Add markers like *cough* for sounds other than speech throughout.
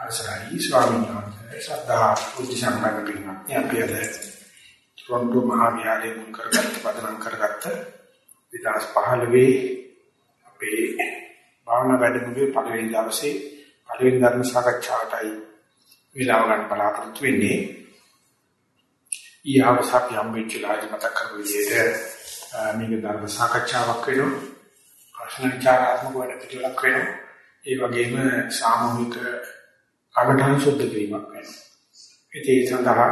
අවසරයි ස්වාමීන් වහන්සේ සද්ධා බුද්ධ සම්පන්න පින්වත්නි අපි අද ටොරොන්ටෝ මහා විහාරයේ මුල් කරගත්ත පදනම් කරගත්ත 2015 අපේ භාවනා වැඩමුළුවේ පළවෙනි දවසේ පළවෙනි ධර්ම සාකච්ඡාවටයි විලාව ගන්න බලාපොරොත්තු වෙන්නේ. ඊයවස අපි හම්බෙච්ච ලාජ මතක් කරපු විදිහට මේක ධර්ම සාකච්ඡාවක් වෙනවා. ප්‍රශ්න විචාරාත්මක වැඩ පිළිවෙලක් වෙනවා. ඒ වගේම සාමූහික කමඨාන් සුද්ධ කිරීමක් වෙනවා. ඒ සඳහා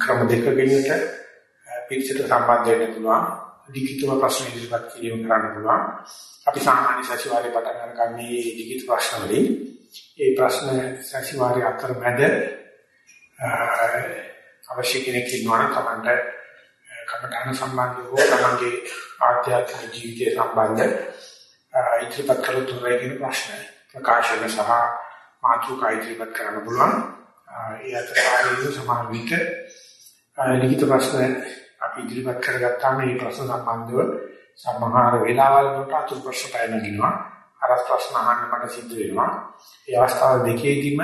ක්‍රම දෙකකින්ට පිළිසිත සම්බන්ධ වෙන්න පුළුවන්. ලිඛිතව ප්‍රශ්න ඉදිරිපත් කිරීම කරන්න පුළුවන්. අපි සාමාන්‍ය සතිವಾರේ පටන් ගන්නන්නේ ලිඛිත ප්‍රශ්න වලින්. ඒ ප්‍රශ්න සතිವಾರේ අතරමැද අවශ්‍ය කෙනෙක් ඉන්නවා නම් Tamanට කමඨාන සම්බන්ධව තමන්ගේ ආධ්‍යාත්මික ජීවිතය සම්බන්ධ ඉදිරිපත් කළ තුරේ කියන ප්‍රශ්න ප්‍රකාශන සහ මාතෘකා ඉදිරිපත් කරන්න පුළුවන්. ඒ අතර ආයෙත් සමාන විට ලිඛිත ප්‍රශ්න අපි ඉදිරිපත් කරගත්තාම මේ ප්‍රශ්න සම්බන්ධව සමහර වෙලාවල් වලට අතුරු ප්‍රශ්න පැනගෙනවා. අර ප්‍රශ්න අහන්න මට සිද්ධ වෙනවා. ඒ අවස්ථාව දෙකේදීම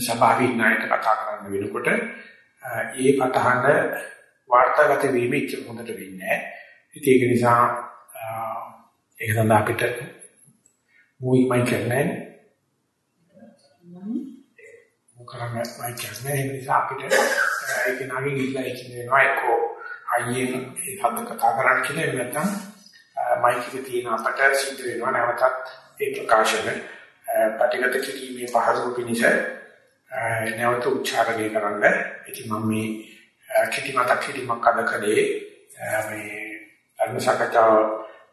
සභාවේ ණයට කතා කරන්න වෙනකොට ඒ කටහඬ වාර්තාගත වීම ඉච්ච හොඳට වෙන්නේ නැහැ. ඒක නිසා ඒක සඳහා අපිට මූයි මයි කරන්නේ මොකරම මයි කියන්නේ ඒ නිසා අපිට ඒක නාගෙන් ඉල්ලා ඉන්න වෙනවා එක්කෝ අයියෙන් ඒ හද කතා කරන්න කියලා එහෙම නැත්නම් මයික් එකේ තියෙන අපට සිද්ධ වෙනවා නැවතත් ඒ ප්‍රකාශන පැටිගත කිරීමේ පහසු පිණිස නැවත උච්චාරණය කරන්න. ඉතින් මම මේ කිටි මතක් කිරීමක් අද කළේ මේ ධර්ම සාකච්ඡාව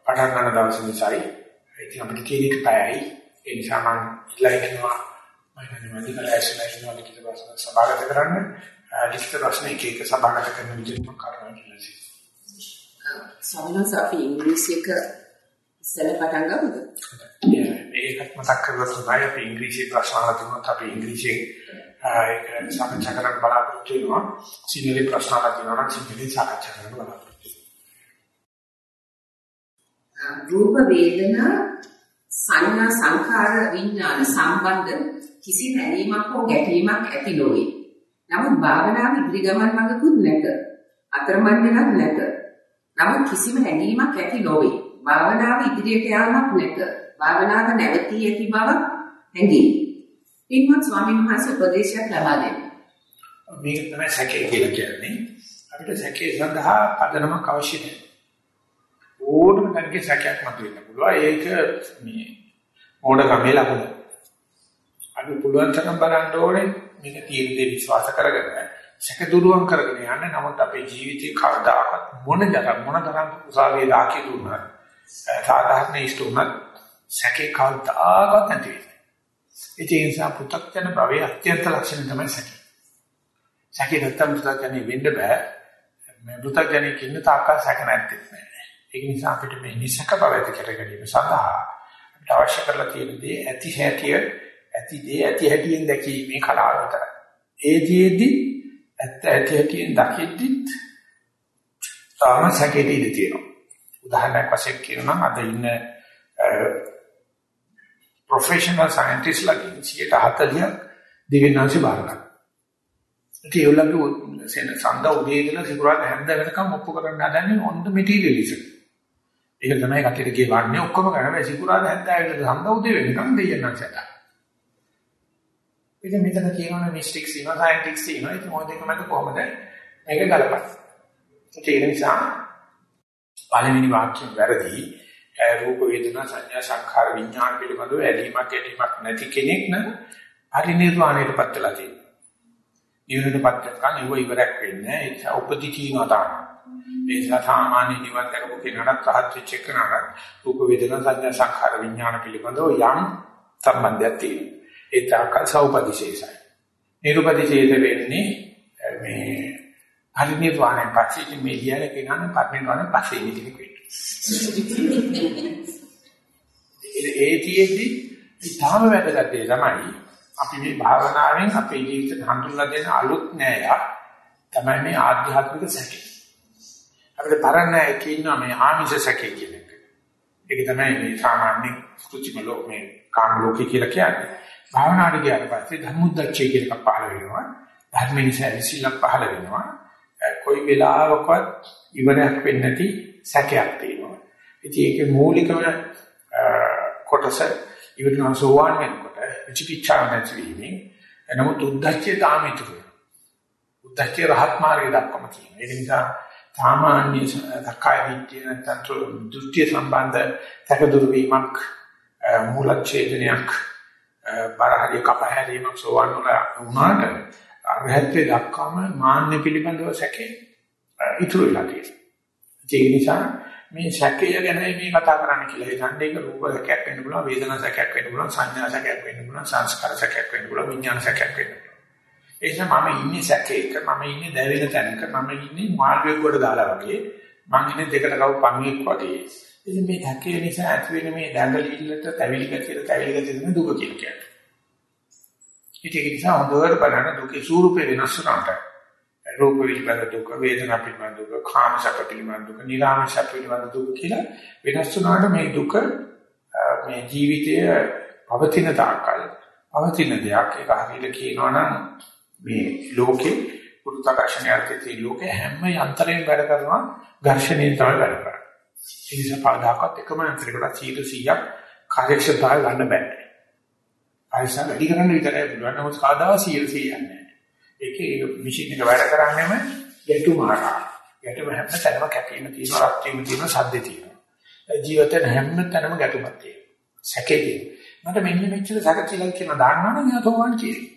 පටන් ගන්න දවස් නිසායි. ඉතින් අපිට තියෙන එක පැයයි. ඒ නිසා මම ඉල්ලා හිටිනවා මම හිතන්නේ වැඩි කල ඇසලා ඉන්නවා ලිඛිත ප්‍රශ්න සභාගත කරන්න. ලිඛිත ප්‍රශ්න එක එක සභාගත කරන විදිහට මම කරනවා කියලා සිතනවා. සමහරවිට අපි ඉංග්‍රීසියක ඉස්සෙල්ලා පටන් ගමුද? ඒකත් මතක් කරගත්ත තමයි අපි ඉංග්‍රීසි ප්‍රශ්න අහලා තිබුණත් අපි ඉංග්‍රීසියෙන් ඒක සාකච්ඡා කරන්න බලාපොරොත්තු වෙනවා. සිංහලේ ප්‍රශ්න අහලා තියෙනවා නම් සිංහලෙන් සාකච්ඡා කරන්න බලාපොරොත්තු රූප වේදනා සංඥා සංඛාර විඥාන සම්බන්ධ කිසි නැලීමක් හෝ ගැටීමක් ඇති නොවේ. නමුත් භාවනාව ඉදිරි ගමන් මඟකුත් නැත. අතරමං වෙනක් නැත. නමුත් කිසිම හැඟීමක් ඇති නොවේ. භාවනාව ඉදිරියට යාමක් නැත. භාවනාව නැවතී ඇති බව හැඟේ. පින්වත් ස්වාමීන් වහන්සේ උපදේශයක් ලබා දෙන්න. මේක තමයි සැකේ කියලා කියන්නේ. අපිට සැකේ සඳහා පදනමක් අවශ්‍ය නැහැ. කෙනෙකුගේ සැකයක් මතුවෙන්න පුළුවන්. ඒක මේ ඕඩකමේ ලකුණ. අපි පුළුවන් තරම් බලන්න ඕනේ මේක තීරණේ විශ්වාස කරගෙන සැක දුරුවන් කරගෙන යන්න. නමුත් අපේ ජීවිතේ කවදාකවත් මොන තරම් මොන තරම් උසාවියේ ලාකී දුන්නා. සාධාරණ ඉෂ්ට උනත් සැකේ කවදාකවත් නැති වෙන්නේ. ඒ නිසා පු탁ජන භවයේ අත්‍යන්ත ලක්ෂණ තමයි සැකේ. සැකේ නැත්තම් පු탁ජනේ වෙන්න බෑ. මේ පු탁ජනේ කින්න තාක්කා සැක නැත්තේ නෑ. ඒක නිසා අපිට මේ නිසක බව ඇති කර ගැනීම සඳහා අපිට අවශ්‍ය කරලා තියෙන දේ ඇති හැටිය ඇති දේ ඇති හැටියෙන් දැකීමේ කලාව විතරයි. ඒදීෙදි ඇත්ත ඇති හැටියෙන් දකිද්දිත් තාම සැකේට ඉඳී තියෙනවා. උදාහරණයක් වශයෙන් කියනවා අද ඉන්න ප්‍රොෆෙෂනල් සයන්ටිස්ට්ලාගෙන් 140ක් දිවිනාසි බාර ගන්න. ඒ උලංගු සෙන සඳ උදේ ඉඳලා සිකුරාදා හැන්ද වෙනකම් ඔප්පු කරන්න හදන්නේ on the materialism. ඒක තමයි කටියට ගෙවන්නේ ඔක්කොම කරන්නේ සිකුරාදා හැන්ද ඇවිල්ලා සඳ උදේ වෙනකම් දෙයයන් නැසට. ඉතින් මෙතන කියනවා මිස්ටික්ස් ඉනවා සයන්ටික්ස් ඉනවා ඒක මොකද ඒක මත කොහොමද මේක ගලපන්නේ. ඒක නිසා පළවෙනි වාක්‍යය වැරදි. රූප වේදනා සංඥා සංඛාර විඥාන පිළිබඳව ඇලීමක් ගැටීමක් නැති කෙනෙක් නම් පරිනිර්වාණයටපත් වෙලා තියෙනවා. නිවනටපත් කරගන්න ඒව ඉවරක් වෙන්නේ ඒ නිසා උපදි කියනවා තමයි. ඒ නිසා සාමාන්‍ය නිවන් දක්වපු කෙනාට රහත් වෙච්ච කෙනාට රූප වේදනා සංඥා සංඛාර විඥාන පිළිබඳව යම් සම්බන්ධයක් තියෙනවා. ඒ තාකල් සෞපදිශේෂයි. නිරුපදිශේෂ වෙන්නේ මේ පරිනිර්වාණය පස්සේ මේ කියන කෙනාට පරිනිර්වාණය පස්සේ ඉන්නේ කෙනෙක් වෙන්නේ. ඒතිෙදි ඊටාම වැදගත් දේ තමයි අපි මේ භාවනාවෙන් අපේ ජීවිතේ හඳුන්ලා දෙන අලුත් නෑයක් තමයි මේ ආධ්‍යාත්මික සැකේ. අපිට පරණයක් ඉන්නවා මේ ආමිෂ සැකේ කියන එක. ඒක තමයි මේ සාමාන්‍ය කුචිම ලෝක මේ කාම ලෝකේ කියලා කියන්නේ. භාවනාවට ගියාට පස්සේ ධම්මුද්දච්චය කියලා එකක් පහළ වෙනවා. ධර්ම නිසා විසිලක් පහළ වෙනවා. කොයි වෙලාවකවත් ඉවරයක් වෙන්නේ නැති සැකයක් තියෙනවා. ඉතින් ඒකේ මූලිකම කොටස ඉවරන සෝවාන් වෙනකොට විචිකිච්ඡාව නැති වීමෙන් එනමුත් උද්දච්චය තාම ඉතුරු වෙනවා. උද්දච්චය රහත් මාර්ගය දක්වම තියෙනවා. ඒ නිසා සාමාන්‍ය සක්කාය විද්‍ය නැත්නම් දෘෂ්ටි සම්බන්ධ තකදුරු වීමක් මූලච්ඡේදනයක් බරහරිය කපහැරීමක් සෝවන් වුණාට අරහත්ත්වේ දක්වාම මාන්න පිළිබඳව සැකේ ඉතුරු වෙලා තියෙනවා. ඒ නිසා මේ සැකය ගැන මේ කතා කරන්න කියලා හිතන්නේ ඒක රූප සැකයක් වෙන්න පුළුවන් වේදනා සැකයක් වෙන්න පුළුවන් සංඥා සැකයක් වෙන්න පුළුවන් සංස්කාර සැකයක් වෙන්න පුළුවන් විඥාන සැකයක් වෙන්න පුළුවන්. ඒ නිසා මම ඉන්නේ සැකයක මම ඉන්නේ දැවෙන තැනක මම ඉන්නේ මාර්ගයක් කොට දාලා වගේ මම ඉන්නේ දෙකට කව පණුවෙක් වගේ. ඉතින් මේ සැකය නිසා ඇති වෙන මේ දඟලිල්ලට තැවිලි ගැතියට තැවිලි ගැතියට දුක කියලා කියන්නේ. ඒක නිසා හොඳට බලන්න දුකේ ස්වරූපේ වෙනස් වුණාට රූප පිළිබඳ දුක, වේදනා පිළිබඳ දුක, කාම සැප පිළිබඳ දුක, නිරාම සැප පිළිබඳ දුක කියලා වෙනස් වුණාට මේ දුක මේ ජීවිතය පවතින තාක්කල් පවතින දෙයක් ඒක හරියට කියනවා නම් මේ ලෝකේ පුරුතකර්ෂණය අර්ථයේ ලෝකේ හැම යන්ත්‍රයෙන් වැඩ කරනවා ඝර්ෂණයෙන් තමයි වැඩ කරන්නේ. ඒ නිසා පාඩාකත් එකම යන්ත්‍රයකට 100ක් කාර්යක්ෂමතාවය ගන්න බෑ. ආයසන වැඩි කරන්න විතරයි පුළුවන්. නමුත් කාදාව 100 100 නැහැ. ඒකේ මැෂින් එක වැඩ කරන්නේම ගැටුමාරා. ගැටුම හැම තැනම කැපීම තියෙනවා, රත් වීම තියෙනවා, සද්දේ තියෙනවා. ජීවිතේ හැම තැනම ගැටුමක් තියෙනවා. සැකේ තියෙනවා. මට මෙන්න මෙච්චර සැක කියලා කියන දාන්නවනම් එයා තෝවන් කියන්නේ.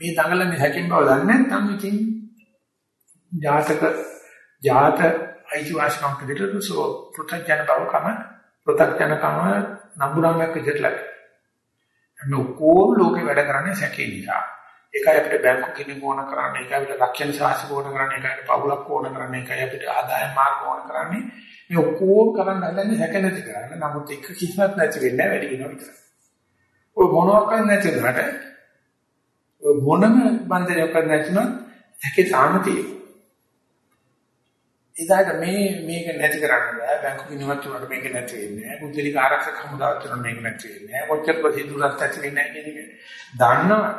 මේ දඟලන්නේ හැකින් බව දන්නේ නැත්නම් ඉතින් ජාතක ජාත අයිතිවාසිකම් දෙකට සෝ පෘථග්ජන බවකම පෘථග්ජනකම නම්බුරාමයක් විදිහට ලැබෙනවා. මේ ඔක්කොම ලෝකේ වැඩ කරන්නේ සැකේ නිසා. ඒකයි අපිට බැංකු කෙනෙක් ඕන කරන්නේ, ඒකයි අපිට රක්ෂණ සාහසික ඕන කරන්නේ, ඒකයි අපිට පවුලක් ඕන කරන්නේ, ඒකයි අපිට ආදායම් මාර්ග ඕන කරන්නේ. මේ ඔක්කොම කරන්න හදන්නේ සැක නැති කරන්න. නමුත් එක කිසිමත් නැති වෙන්නේ වැඩි වෙනවා විතරයි. ඔය මොනවාක් නැති වුණාට මොනම බන්ධනයක් නැතුණත් හැකේ තාම තියෙනවා. එදාට මේ මේක නැති කරන්න බෑ බැංකු කිනුවත් උනට මේක නැති වෙන්නේ නෑ පුද්ගලික ආරක්ෂක හමුදාවත් උනට මේක නැති වෙන්නේ නෑ කොච්චර ප්‍රසිද්ධුලක් ඇති වෙන්නේ නෑ කියන එක දන්නවා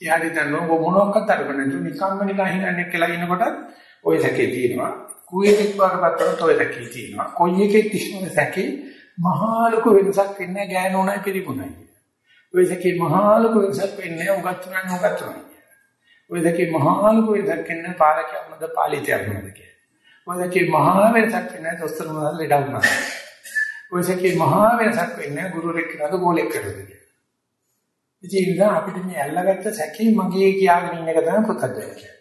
එයාට දැන් නෝ මොනක්වත් අරගෙන නෑ නිකම්ම නිකන් හිනන්නේ කියලා ඉනකොට ඔය සැකේ තියෙනවා. කුවේටෙක් වගේපත්තරත් ඔය සැකේ තියෙනවා. කොයි එකෙක් තිස්මන සැකේ? මහා ලොකු වෙනසක් වෙන්නේ ගෑනුණයි පිරිපුණයි ඔය සැකේ මහා ලොකු වෙනසක් වෙන්නේ උගත් උනන් උගත් උනන් ඔය සැකේ මහා ලොකු වෙනසක් වෙන්නේ පාලකයක්මද පාලිතයක්මද කියලා. ඔය සැකේ මහා වෙනසක් වෙන්නේ දොස්තර මොනවාද? ලඩවුනා ඔය සැකේ මහා වෙනසක් වෙන්නේ ගුරුරෙක් නේද ගෝලෙක් කරද කියලා. ඉතින් අපිට මේ ඇල්ලගත්ත සැකේ මගේ කියාගෙන ඉන්න එක තමයි පුතත්ජය කියන්නේ.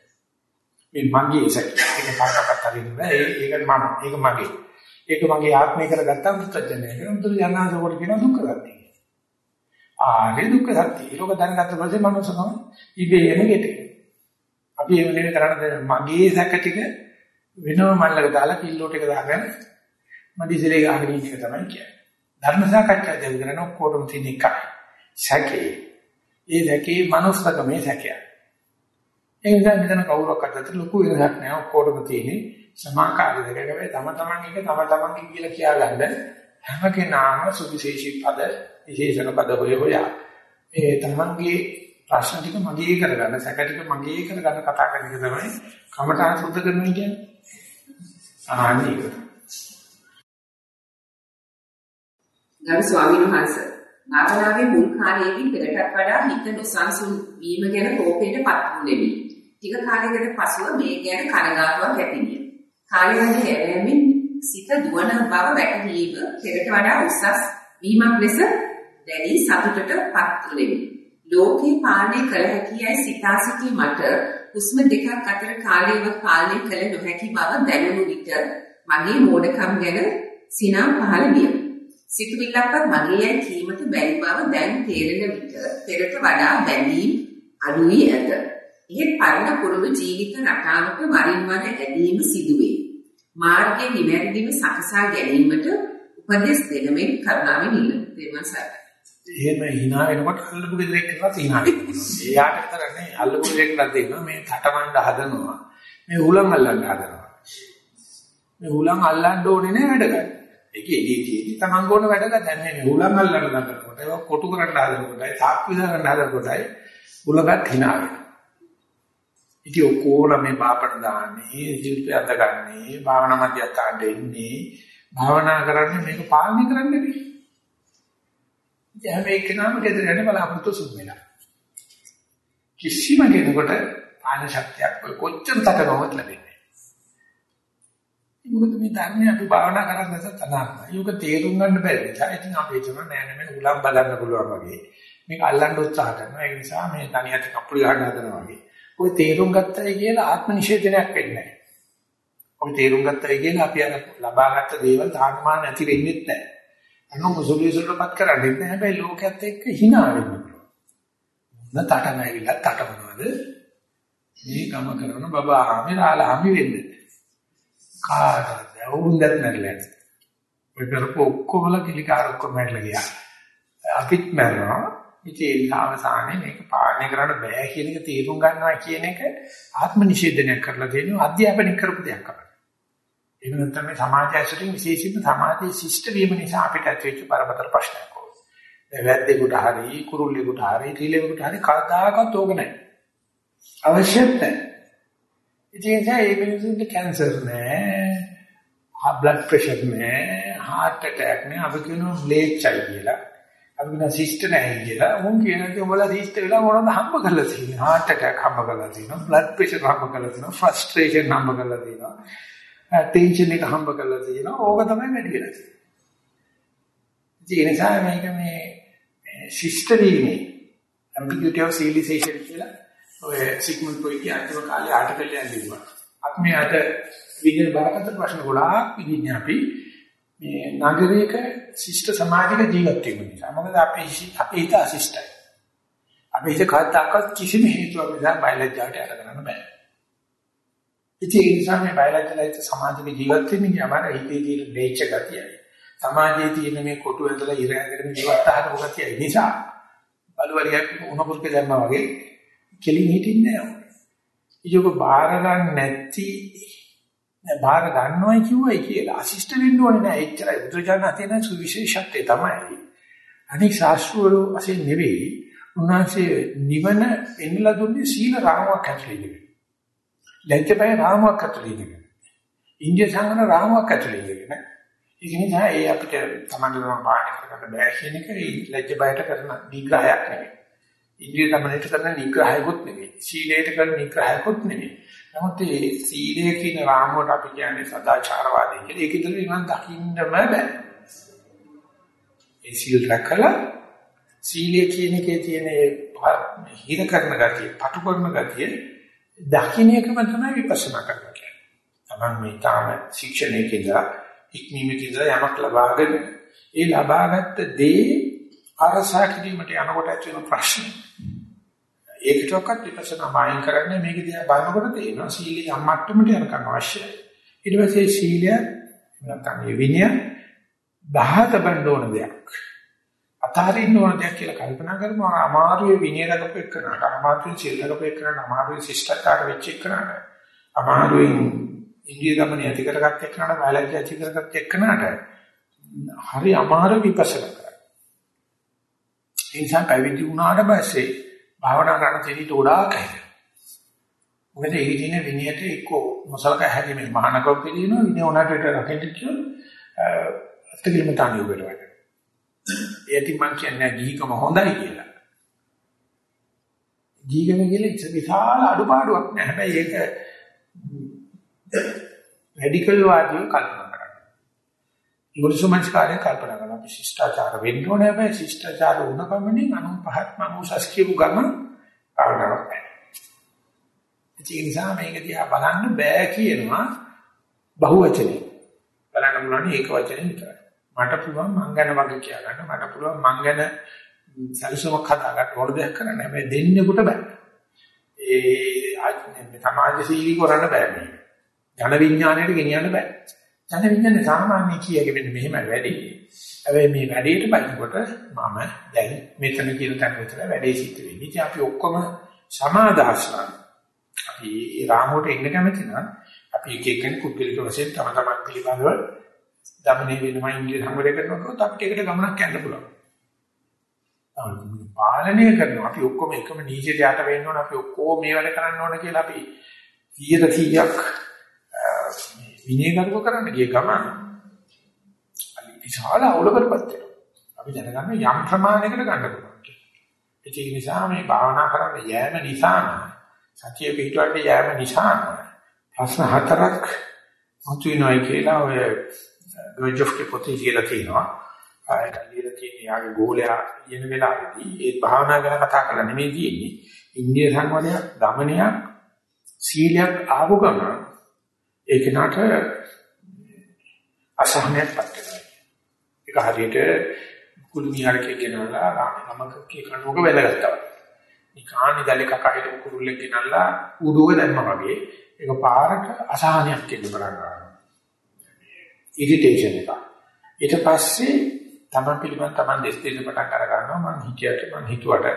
මේ මගේ සැකේ ඒක පාරකට හරින්නේ ඒක මම ඒක මගේ. ඒක මගේ ආත්මය කරගත්තා පුතත්ජය නේද. මුතුල් යනාසකොට කියන දුක්ඛ සත්‍යය. ආර්ය දුක්ඛ සත්‍ය. ඒක දැනගත්ත පස්සේ මනුස්සකම ඉබේම ගෙටේ. අපි එහෙම නෙවෙයි කරන්නේ මගේ සැක ටික වෙනම මල්ලක දාලා කිල්ලෝට එක දාගෙන මදිසිරේ ගහගෙන ඉන්න එක තමයි කියන්නේ. ධර්ම සාකච්ඡා දෙවි කරන ඔක්කොටම තියෙන එකයි. සැකේ. ඒ සැකේ මනුස්සකමේ සැකයක්. ඒ නිසා මෙතන කවුරක්වත් අතර ලොකු වෙනසක් නැහැ ඔක්කොටම තියෙන්නේ සමාකාරී දෙකක වෙයි තම තමන් එක තම තමන්ගේ කියලා කියාගන්න හැම කෙනාම සුවිශේෂී පද විශේෂණ පද හොය හොයා ඒ තමන්ගේ ප්‍රශ්න ටික මගේ කරගන්න සැක ටික මගේ කරගන්න කතා කරන එක තමයි කමඨාන් සුද්ධ කරනවා කියන්නේ. ආනීක. ගරු ස්වාමීන් වහන්සේ භාවනාවේ මුල් කාලයේදී පෙරටත් වඩා හිත නොසන්සුන් වීම ගැන කෝපයට පත් වුනේමි. ටික කාලයකට පසුව මේ ගැන කනගාටුවක් ඇතිවිය. කාලයකට හැරෙමින් සිත දුවන බව වැටහීම පෙරට වඩා උසස් වීමක් ලෙස දැනි සතුටට පත් වෙමි. ලෝකේ පාලනය කළ හැකියයි සිතා සිටි මට හුස්ම දෙකක් අතර කාලයව පාලනය කළ නොහැකි බව දැනුණු විට මගේ මෝඩකම් ගැන සිනා පහළ විය. සිතුවිල්ලක්වත් මගේ යයි කීමට බැරි බව දැන් තේරෙන විට පෙරට වඩා බැඳීම් අඩු වී ඇත. එහෙත් පරණ පුරුදු ජීවිත රටාවක වරින් වර ඇදීම සිදුවේ. මාර්ගයේ නිවැරදිව සකසා ගැනීමට උපදෙස් දෙනමින් කරුණාවෙන් ඉල්ලමි. තේරුම් ගන්න. එහෙම hina වෙනකොට අල්ලපු ගෙදරක් කරලා hina වෙනවා. එයාට විතරනේ අල්ලපු ගෙදරක් දෙනවා මේ තටමඬ හදනවා. මේ උලන් අල්ලන්න හදනවා. මේ උලන් අල්ලන්න ඕනේ නෑ වැඩ ගන්න. ඒක එළියේදී තමන් ගොන වැඩ ගන්න මේ උලන් අල්ලන්න නතරකොට ඒක කොටු කරන්න හදනකොටයි තාක් විදාගන්න හදනකොටයි උලගත් hina වෙනවා. ඉතින් ඔක්කොම මේ බාපණ දාන්නේ, ශිල්පය අඳගන්නේ, භාවනා මධ්‍යස්ථානට එන්නේ, භාවනා කරන්නේ මේක පාලනය කරන්න නෙවෙයි. ඉතින් හැම එකනම ගෙදර යන බලාපොරොත්තු සුදු වෙනවා. කිසිම කෙනෙකුට ආන ශක්තියක් කොච්චර තකනවත් ලැබෙන්නේ මොකද මේ ධර්මය අපි භාවනා කරන්නේ නැත්නම් තනන්න. ඒක තේරුම් ගන්න බැරි නිසා ඉතින් අපි හිතන නෑ නෑ මේක උලම් බලන්න පුළුවන් වගේ. මේක අල්ලන්න උත්සාහ කරනවා. ඒ නිසා මේ තනියට කපුල ගන්න හදනවා වගේ. ඔය තේරුම් ගත්තයි කියලා ආත්ම නිෂේධනයක් වෙන්නේ නැහැ. ඔය තේරුම් ගත්තයි කියලා අපි අර ලබාගත් දේවල් ධර්මා නැති වෙන්නේ නැහැ. අන්න මුසුලිසුලපත් කරන්නේ නැහැ. හැබැයි ලෝකයේත් එක්ක hina වෙන්නේ. මොන තටමැවිලා තටමනවද? මේ ගම කරන බබාමි රාලාමි වෙන්නේ. කාටද? වුන්දත් නැරලා. ඔය කරපු ඔක්කොමල කිලිකාර ඔක්කොම මැරලා ගියා. අපිත් මැරෙනවා. ඉතින් ඒ අවසානයේ මේක පාලනය කරන්න බෑ කියන එක තේරුම් ගන්නවා කියන එක ආත්ම නිෂේධනයක් කරලා දෙනවා අධ්‍යාපනය කරපු දෙයක් අපිට. ඒක නැත්නම් මේ සමාජය ඇසුරින් විශේෂයෙන්ම සමාජයේ ශිෂ්ට වීම නිසා අපිට ඇතිවෙච්ච බරපතල ප්‍රශ්නයක්. වැද්දෙකුට හරි කුරුල්ලෙකුට හරි ත්‍රිලෙකුට හරි කවදාකවත් ඕක නැහැ. අවශ්‍යත් නැහැ. ඉතින් ඒ මිනිස්සුන්ට කැන්සර් නැහැ, හා බ්ලඩ් ප්‍රෙෂර් නැහැ, heart attack නැහැ, අපි කියනවා ලේච්චයි කියලා. අපි කියනවා සිස්ට් නැහැ කියලා. උන් කියනවා උඹලා සිස්ට් වෙලා මොනවද හම්බ කරලා තියෙන්නේ? heart attack හම්බ කරලා තියෙනවා, blood pressure හම්බ කරලා තියෙනවා, frustration හම්බ කරලා තියෙනවා. ටෙන්ෂන් එක හම්බ කරලා තියෙනවා. ඕක තමයි වැඩි වෙලා තියෙන්නේ. ඒ නිසා මේක මේ ශිෂ්ට වීමේ ambiguity of civilization කියලා ඔය සිග්මන්ඩ් ෆ්‍රොයිඩ් අන්තිම කාලේ ආර්ටිකල් එකක් ලියුවා. අපි මේ අද විද්‍යාව බරපතල ප්‍රශ්න ගොඩාක් විදිහට අපි මේ නගරයක ශිෂ්ට සමාජයක ජීවත් වෙන නිසා. මොකද අපි අපි හිත අශිෂ්ටයි. අපි හිත කාටවත් කිසිම හේතුවක් නිසා බයලජ්ජාවට යට කරන්න බෑ. ඉතින් ඒ නිසා මේ බයලජ්ජාලයිත සමාජයක ජීවත් වෙන්නේ යමාර හිතේ තියෙන ලේච්ඡ ගතියයි. සමාජයේ තියෙන මේ කොටු ඇදලා ඉර ඇදගෙන ජීවත් හදන ගතියයි නිසා බලවලියක් උණපුරුක දැම්මා වගේ කෙලින් හිටින්නේ නැහැ. ඉතින් බාර ගන්න නැති නෑ බාර ගන්නවයි කිව්වයි කියලා අසිස්ට වෙන්න ඕනේ නෑ එච්චරයි බුදුජානක තියෙන සුවිශේෂත්වය තමයි. අනික ශාස්ත්‍රවල වශයෙන් නෙවෙයි උන්වහන්සේ නිවන එන්නලා දුන්නේ සීල රාමුවක් ඇතුළේ ඉඳගෙන. ලැජ්ජපය රාමුවක් ඇතුළේ ඉඳගෙන. ඉන්දිය සංගන රාමුවක් ඇතුළේ ඉඳගෙන. ඒක නිසා ඒ අපිට තමන්ට තම පාණි කරගන්න බෑ කියන එක ලැජ්ජ බයට කරන නිග්‍රහයක් නෙවෙයි. ඉන්ද්‍රිය දමනයට කරන නිග්‍රහයකුත් නෙවෙයි. සීලයට කරන නිග්‍රහයකුත් නෙවෙයි. නමුත් මේ සීලය කියන රාමුවට අපි කියන්නේ සදාචාරවාදී කියලා. ඒක ඉදිරිය නිවන් දකින්නම බෑ. ඒ සීල් රැකලා සීලය කියන එකේ තියෙන හිර කරන ගතිය, පටු කරන ගතිය දකින්න එකම තමයි විපස්සනා කරනවා කියන්නේ. තමන් මේ තාම ශික්ෂණයක ඉඳලා ඉක්මීමේ ඉඳලා යමක් ලබාගෙන ඒ ලබාගත් දේ අරසා කිරීමට යනකොට ඇති වෙන ප්‍රශ්න. ඒකටවත් විපස්සනා මායින් කරන්නේ මේක දිහා බලනකොට තේරෙනවා සීලය යම් මට්ටමට යනකම් අවශ්‍යයි. ඊට පස්සේ සීලය නැත්නම් මේ විනය දහත බණ්ඩෝන දෙයක්. අතාරින්න ඕන දෙයක් කියලා කල්පනා කරනවා අමාරුවේ විනය රකපු එක්කනට අමාරුවේ සීල රකපු එක්කනට අමාරුවේ ශිෂ්ටාචාර වෙච්ච එක්කනට අමාරුවෙන් ඉන්දිය ගමනේ ඇති කරගත්ත එක්කනට බයලජ්‍ය ඇති කරගත්ත එක්කනට හරි අමාරු විපස්සනා කරා. ඒ නිසා පැවිදි වුණාට පස්සේ භාවනා කරන තැනට වඩා කැහැර. මොකද ඒ දින විනයට එක්ක මොසලක හැදීමේ මහානකව පිළිනවා විනය උනාට රකින්න කියන අත්තිලිම තනිය වෙලවට. ඒටි මං කියන්නේ ගිහිකම හොඳයි කියලා. ගිහිකම කියලා විශාල අඩුපාඩුවක් නෑ. හැබැයි ඒක රැඩිකල් වාදියෝ කල්පනා කරනවා. යෝනිසෝමනස්කාරය කල්පනා කරනවා. අපි ශිෂ්ටාචාර වෙන්න ඕනේ හැබැයි ශිෂ්ටාචාර වුණ පමණින් අනු පහත් මනුසස් කියපු ගමන් කාරණාවක් නැහැ. ඒ නිසා මේක දිහා බලන්න බෑ කියනවා බහුවචනේ. බලන්න පුළුවන් ඒක වචනේ විතරයි. මට පුළුවන් මං ගැන වගේ කියා ගන්න. මට පුළුවන් මං ගැන සැලසුමක් හදා ගන්න ඕන දෙයක් කරන්න. හැබැයි දෙන්නෙකුට බෑ. ඒ සමාජශීලී කරන්න බෑ මේක. ජන විඥාණයට ගෙනියන්න බෑ. ජන විඥානේ සාමාන්‍ය කීයක වෙන්නේ මෙහෙමයි වැඩි. හැබැයි මේ වැඩේට බයිනකොට මම දැන් මෙතන කියන තැන විතර වැඩේ සිද්ධ වෙන්නේ. ඉතින් අපි ඔක්කොම සමාදාස්ලා. අපි රාමුවට එන්න කැමති නම් අපි එක එකෙන් කුපිලික වශයෙන් තම තමන් පිළිබඳව දමනේ වෙනවා ඉන්දිය සංවරය කරනකොට අපිට ඒකට ගමනක් යන්න පුළුවන්. පාලනය කරනවා අපි ඔක්කොම එකම නීතියට යට වෙන්න ඕන අපි ඔක්කොම මේ වැඩ කරන්න ඕන කියලා අපි 100%ක් විනයගරුක කරන්න ගිය ගමන් විශාල අවුලකටපත් වෙනවා. අපි දැනගන්න යම් ප්‍රමාණයකට ගන්න පුළුවන්. ඒක නිසා මේ භාවනා කරන්න යෑම නිසාම සතිය පිටවන්න යෑම නිසාම ප්‍රශ්න හතරක් මතුවෙනවායි කියලා ඔය ගොජොෆ්ගේ පොතේ කියලා තියෙනවා. ආයත ලියලා තියෙන යාගේ ගෝලයා කියන වෙලාවේදී ඒ භාවනා ගැන කතා කරලා නෙමෙයි තියෙන්නේ. ඉන්දිය සංවරයක්, දමනයක්, සීලයක් ආපු ගමන් ඒක නට අසහනයක් පත් වෙනවා. ඒක හරියට කුළුමියාරකේ ගෙනවලා රාමකකේ කණුවක වැදගත්තා. නිකානි දැලක කයිද කුරුල්ලෙක් ගෙනල්ලා උඩුව දැම්මා වගේ ඒක පාරට අසහනයක් එන්න පටන් ගන්නවා. ඉරිටේෂන් එක. ඊට පස්සේ තමන් පිළිබඳ තමන් දෙස් දෙන්න පටන් අර ගන්නවා මං හිතියට මං හිතුවට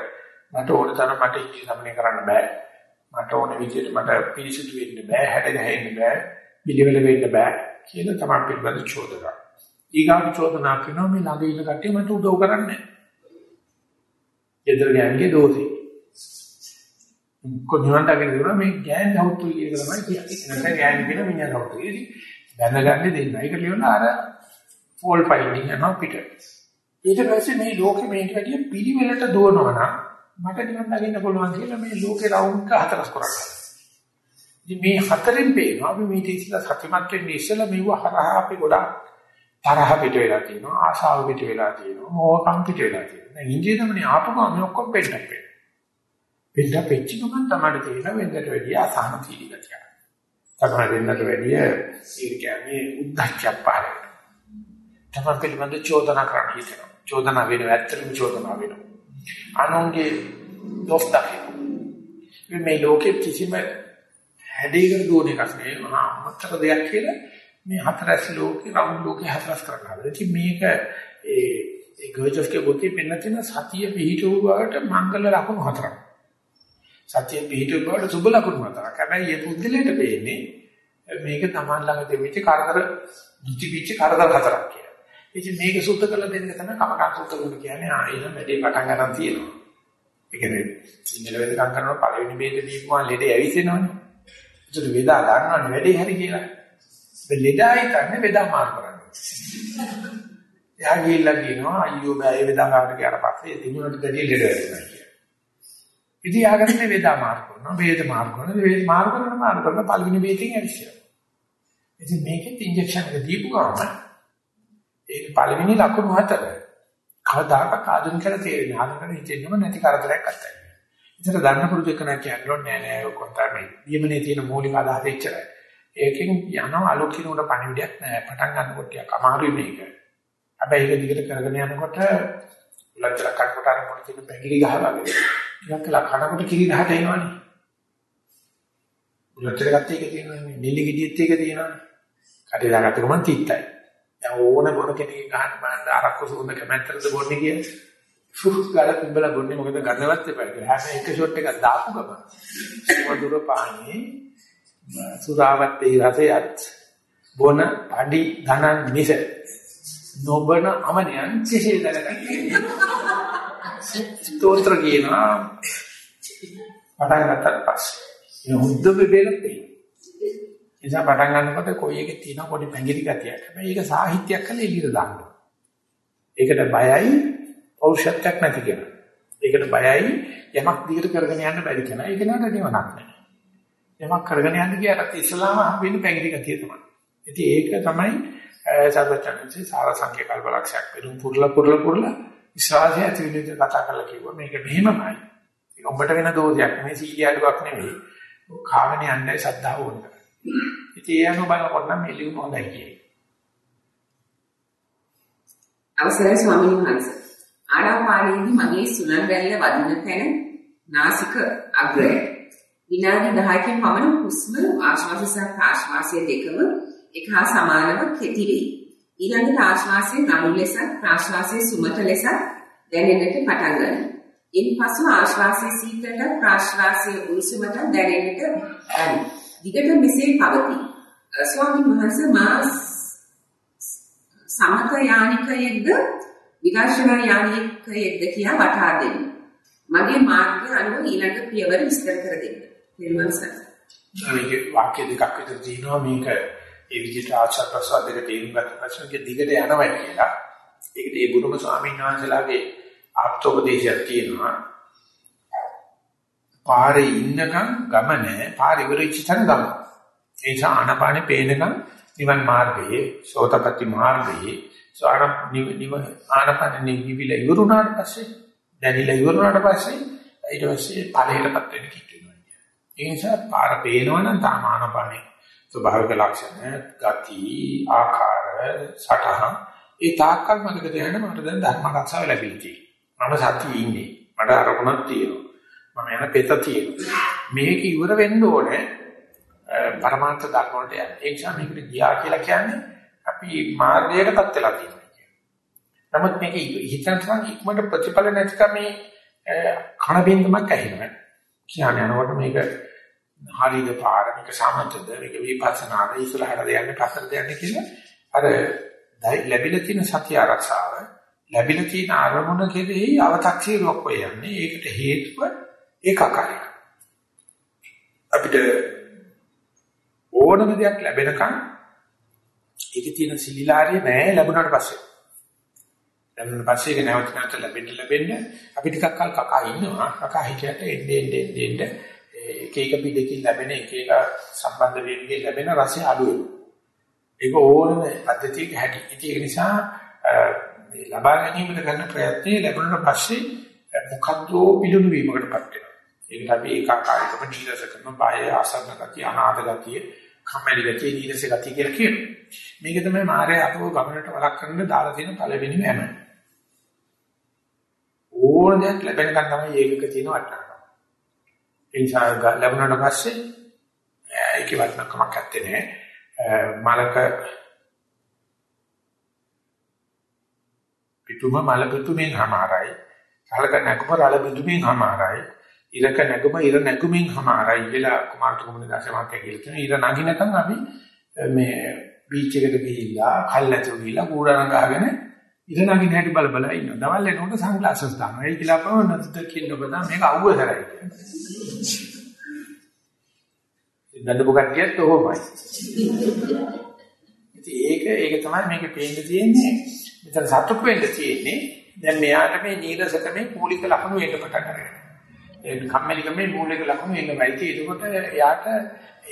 මට ඕන තරම් මට ඉති සම්මනේ කරන්න බෑ. මට ඕන විදිහට මට පිළිසිදු වෙන්න බෑ, හැඩ ගැහෙන්න බෑ, පිළිවෙල වෙන්න බෑ කියලා තමන් පිළිබඳ චෝදනා. ඊගාට චෝදනා කරනවා මේ ළඟ ඉන්න කට්ටිය මට උදව් කරන්නේ නැහැ. ඊතර ගෑන්ගේ දෝෂේ. කොහොමද අගගෙන මේ ගෑන් දවුතු කියන එක තමයි කියන්නේ. නැත්නම් ගෑන් කියන මිනිහා දවුතු. බැඳගන්නේ දෙන්න. ඒක ලියන අර ෆෝල් ෆයින්ඩින් යනවා පිට. ඊට පස්සේ මේ ලෝකෙ මේක වැඩිය පිළිවෙලට දුවනවා නම් මට නිවන් දකින්න පුළුවන් කියලා මේ ලෝකේ රවුන්ඩ් හතරක් කරගන්නවා. ඉතින් මේ හතරෙන් පේනවා අපි මේ ඉතිලා සත්‍යමත් වෙන්නේ ඉස්සෙල්ලා මෙව හරහා අපි ගොඩාක් තරහ පිට වෙලා තියෙනවා ආශාව පිට වෙලා තියෙනවා මෝහකම් පිට වෙලා තියෙනවා. දැන් ඉන්දිය තමනේ ආපුවම මේ ඔක්කොම පෙන්නක් වෙනවා. වෙන්න පෙච්චි ගමන් තමයි තේරෙන වෙන්දට වැඩිය අසහන තීරි ගතියක්. තමයි වෙන්නට වැඩිය ඒ කියන්නේ උද්දච්චයක් පාරේ. තමයි පිළිබඳ චෝදනා කරන්න හිතෙනවා. චෝදනා වෙනවා ඇත්තටම චෝදනා වෙනවා. අනුන්ගේ දොස් දකින්න. මේ ලෝකෙ කිසිම හැඩයකට දුවන එකක් නෙවෙයි මහා අමතර දෙයක් කියලා මේ හතරස් ලෝකේ රවුම් ලෝකේ හතරස් කරගන්නවා. ඉතින් මේක ඒ ඒ ගෝජස්ගේ පොතේ පෙන්න තියෙන සතිය පිහිටුවාට මංගල ලකුණු හතරක්. සතිය පිහිටුවාට සුබ ලකුණු හතරක්. හැබැයි මේ පුද්ගලයාට වෙන්නේ මේක Taman ළඟ දෙවිච්ච කරදර දුතිවිච්ච කරදර හතරක් කියලා. ඉතින් මේක සුද්ධ කරලා දෙන්න තමයි කමකන් සුද්ධ කරන කියන්නේ ආ එහෙනම් වැඩේ පටන් ගන්න තියෙනවා. ඒ කියන්නේ සිංහල වේදකම් කරනවා පළවෙනි බේද දීපුවා ලෙඩේ ඇවිසෙනවනේ. ඒකට වේදා ගන්නවනේ වැඩේ හරි කියලා. මේ ලෙඩයි කන්නේ වේදා මාරු කරන්නේ. එයා ගිහිල්ලා කියනවා අයියෝ බෑ ඒ වේදා ගන්න ගියාට පස්සේ දිනුනට දෙවිය ලෙඩ වෙනවා කියලා. ඉතින් යාගන්නේ වේදා මාරු කරනවා වේද මාරු කරනවා වේද මාරු කරනවා මාරු කරනවා පළවෙනි බේතෙන් ඇවිස්සෙනවා. ඉතින් මේකෙත් ඉන්ජෙක්ෂන් එක දීපු ගමන් ඒක පළවෙනි ලකුණු හතර කවදාකවත් ආධුනිකයලා තේරෙන්නේ ආධුනිකයලා හිතෙන්නම නැති කරදරයක් අත්තයි. ඉතින් දන්න පුරුදු එක නැති යන්නේ නෑ නෑ ඔය කොන්තරමේ. නියමනේ තියෙන මූලික අදහස එච්චරයි. ඒකෙන් යනවා අලෝකිනුට පණිවිඩයක් නෑ. පටන් ගන්නකොට ටිකක් අමාරුයි මේක. හැබැයි ඒක දිගට කරගෙන යනකොට ලැජ්ජා කටකොට අර මොකද තියෙන පැංගිරි ගහ වගේ. ටිකක් කළා කනකොට කිරි ගහට එනවනේ. උලච්චර ගත්තේ ඒක තියෙනවනේ. නිලි ගෙඩියෙත් ඒක තියෙනවනේ. කඩේ දාගත්ත ගමන් තිත්තයි. දැන් ඕන මොන කෙනෙක් ගහන්න බලන්න අරක්කු සුවඳ කැමැත්තටද බොන්නේ කියලා. ෆුක් ගාලා පිඹලා බොන්නේ මොකද ගන්නවත් එපා කියලා. හැබැයි එක ෂොට් එකක් දාපු ගමන් වදුර පාන්නේ සුරාවත්තේ රසයත් බොන අඩි ධනන් මිස නොබන අමනියන් කිසිේ දලකන්නේ. ස්තෝත්‍ර කියනවා පටන් ගත්තට පස්සේ. ඒ හුද්ද බෙලෙත් නිසා පටන් ගන්නකොට කොයි එකේ තියෙන පොඩි පැංගිරි ගතියක්. හැබැයි ඒක සාහිත්‍යයක් කරලා එළියට දාන්න. ඒකට බයයි ඖෂධයක් නැති කෙනා. ඒකට බයයි යමක් දිගට කරගෙන යන්න බැරි කෙනා. ඒක නට නිවනක් නෑ. යමක් කරගෙන යන්න ගියාට ඉස්ලාම හම්බෙන්නේ පැංගිරි ගතිය තමයි. ඉතින් ඒක තමයි සර්වචන්සේ සාර සංකේ කල්පලක්ෂයක් වෙනුම් පුරලා පුරලා පුරලා විශ්වාසය ඇති විදිහට කතා කරලා කිව්වා මේක මෙහෙමයි. ඒක උඹට වෙන දෝෂයක් නෙමෙයි සීලියාඩුවක් නෙමෙයි. කාගෙන යන්නේ ශ්‍රද්ධාව වුණ කරා. ඉතින් ඒ අනුව බලනකොට නම් මේ ලියුම හොඳයි කියන්නේ. අවසරයි ස්වාමීන් වහන්සේ. ආරාපාරයේදී මගේ සුලන් වැල්ල වදින තැන නාසික අග්‍රය. විනාඩි 10කින් පමණ හුස්ම ආශ්වාස සහ ප්‍රාශ්වාසය දෙකම එක හා සමානව කෙටි වෙයි. ඊළඟට ආශ්වාසයේ නළු ලෙස ප්‍රාශ්වාසයේ සුමට ලෙස දැනෙන්නට පටන් ගන්නවා. ඉන්පසු ආශ්වාසයේ සීතලට ප්‍රාශ්වාසයේ උණුසුමට දැනෙන්නට දිගට මෙසේ පවතී. ස්වාමීන් වහන්සේ මා සමත යානිකයෙක්ද විදර්ශනා යානිකයෙක්ද කියලා වටහා දෙන්න. මගේ මාර්ගය අනුව ඊළඟ පියවර විස්තර කර දෙන්න. නිර්මල්සන්. මේක වාක්‍ය දෙකක් විතර තියෙනවා මේක ඒ විදිහට ආචාර ප්‍රසාද දෙක තේරුම් ගන්න පස්සේ දිගට යනවා කියලා. ඒකට ඒ බුදුම ස්වාමීන් වහන්සේලාගේ ආප්තෝපදේශයක් තියෙනවා. පාරේ ඉන්නකම් ගම නැහැ. පාර ඉවරෙච්ච තැන ගම. ඒ නිසා ආනපානේ පේනකම් නිවන් මාර්ගයේ, සෝතපට්ටි මාර්ගයේ, සාර නිව ආනපානේ නිවිල ඉවරුණාට පස්සේ, දැනිලා ඉවරුණාට පස්සේ ඊට පස්සේ ඵලයටපත් වෙන්න කිට් වෙනවා කියන්නේ. ඒ නිසා පාර පේනවනම් තාම ආනපානේ ස්වභාවික ලක්ෂණ, ගති, ආකාර, සටහන් ඒ තාක්කල් මතක තියාගන්න මට දැන් ධර්ම රක්ෂාව ලැබිලා තියෙනවා. මම සතියේ ඉන්නේ. මට අරමුණක් තියෙනවා. මම යන පෙත තියෙනවා. මේක ඉවර වෙන්න ඕනේ පරමාර්ථ ධර්ම වලට යන්න. ඒ නිසා මේකට ගියා කියලා කියන්නේ අපි මාර්ගයකටපත් වෙලා තියෙනවා කියන්නේ. නමුත් මේක හිතන තරම් ඉක්මනට ප්‍රතිඵල නැතිකමේ කණ බින්දමක් ඇහෙනවා. කියන්නේ යනකොට මේක හරිද පාර මේක සමතද මේක විපස්සනාද ඉස්සරහට යන්නේ පස්සට යන්නේ කියලා අර ලැබිලා තියෙන සත්‍ය ආරක්ෂාව ලැබිලා තියෙන අරමුණ කෙරෙහි අව탁සීරුවක් වෙන්නේ ඒකට හේතුව ඒකාකාරයි අපිට ඕනම දෙයක් ලැබෙනකන් ඒකේ තියෙන සිලිලාරිය නෑ ලැබුණාට පස්සේ ලැබුණාට පස්සේ ඒක නැවත නැවත ලැබෙන්න ලැබෙන්න අපි ටිකක් කල් කකා ඉන්නවා කකා හිතයට එන්නේ එන්නේ එන්නේ එක එක පිටකින් ලැබෙන එක එක සම්බන්ධ වේගයෙන් ලැබෙන රසය අඩු වෙනවා. ඒක ඕනම පද්ධතියක හැටි. ඉතින් ඒක නිසා මේ ලබා ගැනීමට කරන ප්‍රයත්නයේ ලැබුණාට පස්සේ මොකද්ද පිළුණු වීමකටපත් වෙනවා. ඒකට අපි ඒකාකාරීකම නිරස කරන බය ආසන්න ගතිය අනාථ ගතිය කම්මැලි ගතිය නිරස ගතිය කියලා කියනවා. මේක තමයි මායя අපව ගමනට වලක් කරන්න දාලා තියෙන පළවෙනිම යම. ඕන දෙයක් ලැබෙනකන් තමයි ඒකක තියෙන වටිනාකම. ඒ නිසා ලැබුණාට පස්සේ ඒකේ වටිනාකමක් නැත්තේ නෑ. මලක පිටුම මල පිටුමෙන් හමාරයි. රලක නැගුම රල පිටුමෙන් හමාරයි. ඉරක නැගුම ඉර නැගුමින් හමාරයි කියලා කුමාරතුමනි දැසමක් කියලා කියන ඉර නගිනකන් අපි මේ බීච් එකට ගිහිල්ලා කල්ැතුව ගිහිල්ලා කූඩාරම් ගහගෙන ඉර නගින හැටි බල බල ඉන්නවා. දවල් එනකොට සන්ග්ලාසස් දානවා. ඒ කියලා අපව නැත්ද කියන ඔබ තමයි මේක අවුවදරයි කියන්නේ. දඬු කට්ටියත් ඔහොමයි. ඉතින් ඒක ඒක තමයි මේකේ පේන්න තියෙන්නේ. මෙතන සතුට වෙන්න තියෙන්නේ. දැන් මෙයාට මේ නීරසකමේ මූලික ලක්ෂණ වෙන්න පටන් ගන්නවා. ඒ කම්මැලිකමේ මූලික ලක්ෂණ එන්න වෙයිටි. එතකොට එයාට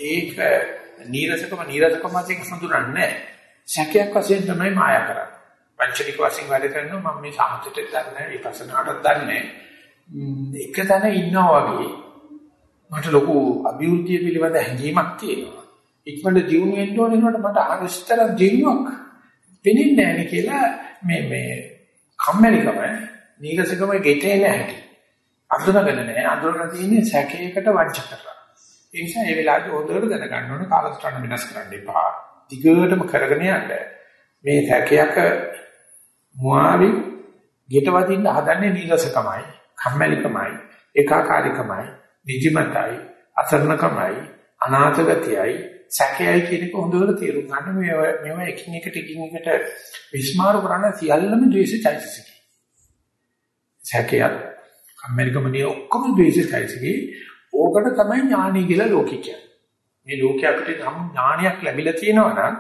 ඒක නීරසකම නීරසකම අතරින් සඳුරන්නේ නැහැ. සැකයක් වශයෙන් තමයි මායා කරන්නේ. පංචනික වශයෙන් වැඩ කරනවා මම මේ සාහිත්‍යයට දන්නේ නැහැ විපස්සනාටත් දන්නේ නැහැ. එක තැන ඉන්නවා වගේ මට ලොකු අභිවෘද්ධිය පිළිබඳ හැඟීමක් තියෙනවා. ඉක්මනට දියුණු වෙන්න ඕනේ නේද මට ආගස්තර දිනුවක් පෙනෙන්නේ නැහැ කියලා මේ මේ කම්මැලිකම නීරසකම ගෙටේ නැහැ. අඳුනගෙන නැහැ. අඳුරන තියෙන්නේ සැකයකට වංච කරලා. ඒ නිසා මේ වෙලාවේ හොඳට දැනගන්න ඕනේ කාලසටහන වෙනස් කරන්න එපා. දිගටම කරගෙන යන්න. මේ සැකයක මුවාවි ගෙට වදින්න හදන්නේ නීරසකමයි, කම්මැලිකමයි, ඒකාකාරීකමයි. නිදිමතයි අසරණකමයි අනාථ ගතියයි සැකයයි කියන එක හොඳට තේරුම් ගන්න මේ මේවා එකින් එකට එකින් එකට විස්මාර කරන සියල්ලම ද්වේෂයිසිකයි සැකයත් කම්මැලිකමනේ ඔක්කොම ද්වේෂයිසිකයි ඕකට තමයි ඥානි කියලා ලෝකෙ කියන්නේ. මේ ලෝකේ අපිට නම් ඥානයක් ලැබිලා තියෙනවා නම්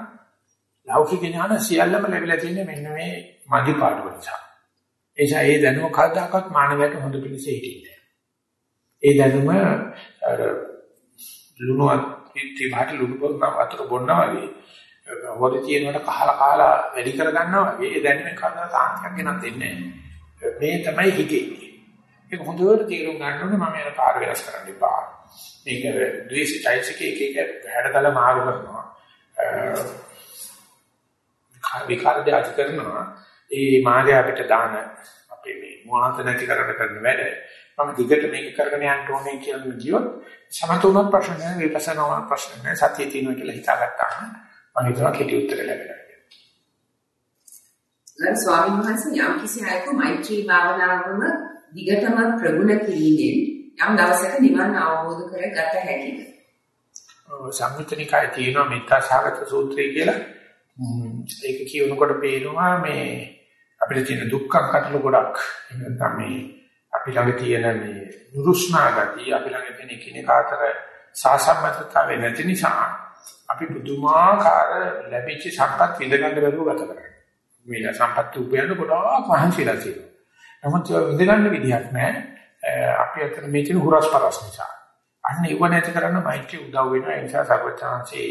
ලෞකික ඥාන සියල්ලම ලැබිලා තියෙන්නේ මෙන්න මේ මදි පාඩුව නිසා. එيشා ඒ දැනුම කවදාකවත් මානවයට හොඳ පිළිසෙ හිටින්නේ ඒ දැනුම අර ලුණුවත් පිටි මාට ලුණු පොරන වතුර බොන්නා වගේ හොරේ තියෙනවට කහලා කහලා වැඩි කර ගන්නවා වගේ ඒ දැනුමේ කවදා තාන්තියක් ගෙනත් දෙන්නේ මේ තමයි හිතේ. ඒක හොඳට තේරුම් ගන්න ඕනේ මම යන පාර වෙනස් කරන්න එපා. මේක ද්වේෂයිසික එක එක හැඩතල මාරු කරනවා. විකාර දෙයක් කරනවා. ඒ මාර්ගය අපිට දාන අපේ මේ මොහොත නැති කරන්න කරන වැඩ මම දිගට මේක කරගෙන යන්න ඕනේ කියලා කියොත් සමතුලන ප්‍රශ්න නෑ විපස්සනා ප්‍රශ්න නෑ සතිය තියෙනවා කියලා හිතාගත්තාම මම හිතනවා කෙටි උත්තර ලැබෙනවා. ගරු ස්වාමීන් වහන්සේ යම් කිසි අයෙකු මෛත්‍රී භාවනාවම දිගටම ප්‍රගුණ කිරීමෙන් යම් දවසක නිවන් අවබෝධ කරගත හැකිද? සම්මුතිනිකයි තියෙනවා මෙත්තා සාගත සූත්‍රය කියලා ඒක කියනකොට පේනවා මේ අපිට තියෙන දුක්ඛ කටළු ගොඩක් නැත්නම් මේ අපි ළඟ තියෙන මේ නුරුස්නා ගතිය අපි ළඟ තියෙන කිනේ කාතර සාසම්මතතාවේ නැති නිසා අපි බුදුමාකාර ලැබිච්ච සම්පත් විඳගන්න බැරුව ගත කරන්නේ. මේ සම්පත් උපයන ගොඩාක් මහන්සිලා තියෙනවා. නමුත් ඒක විඳගන්න විදිහක් නැහැ. අපි අතර මේ තියෙන හුරස්පරස් නිසා. අන්න ඒව නැති කරන්න මෛත්‍රී උදව් වෙනවා. ඒ නිසා සර්වචාන්සේ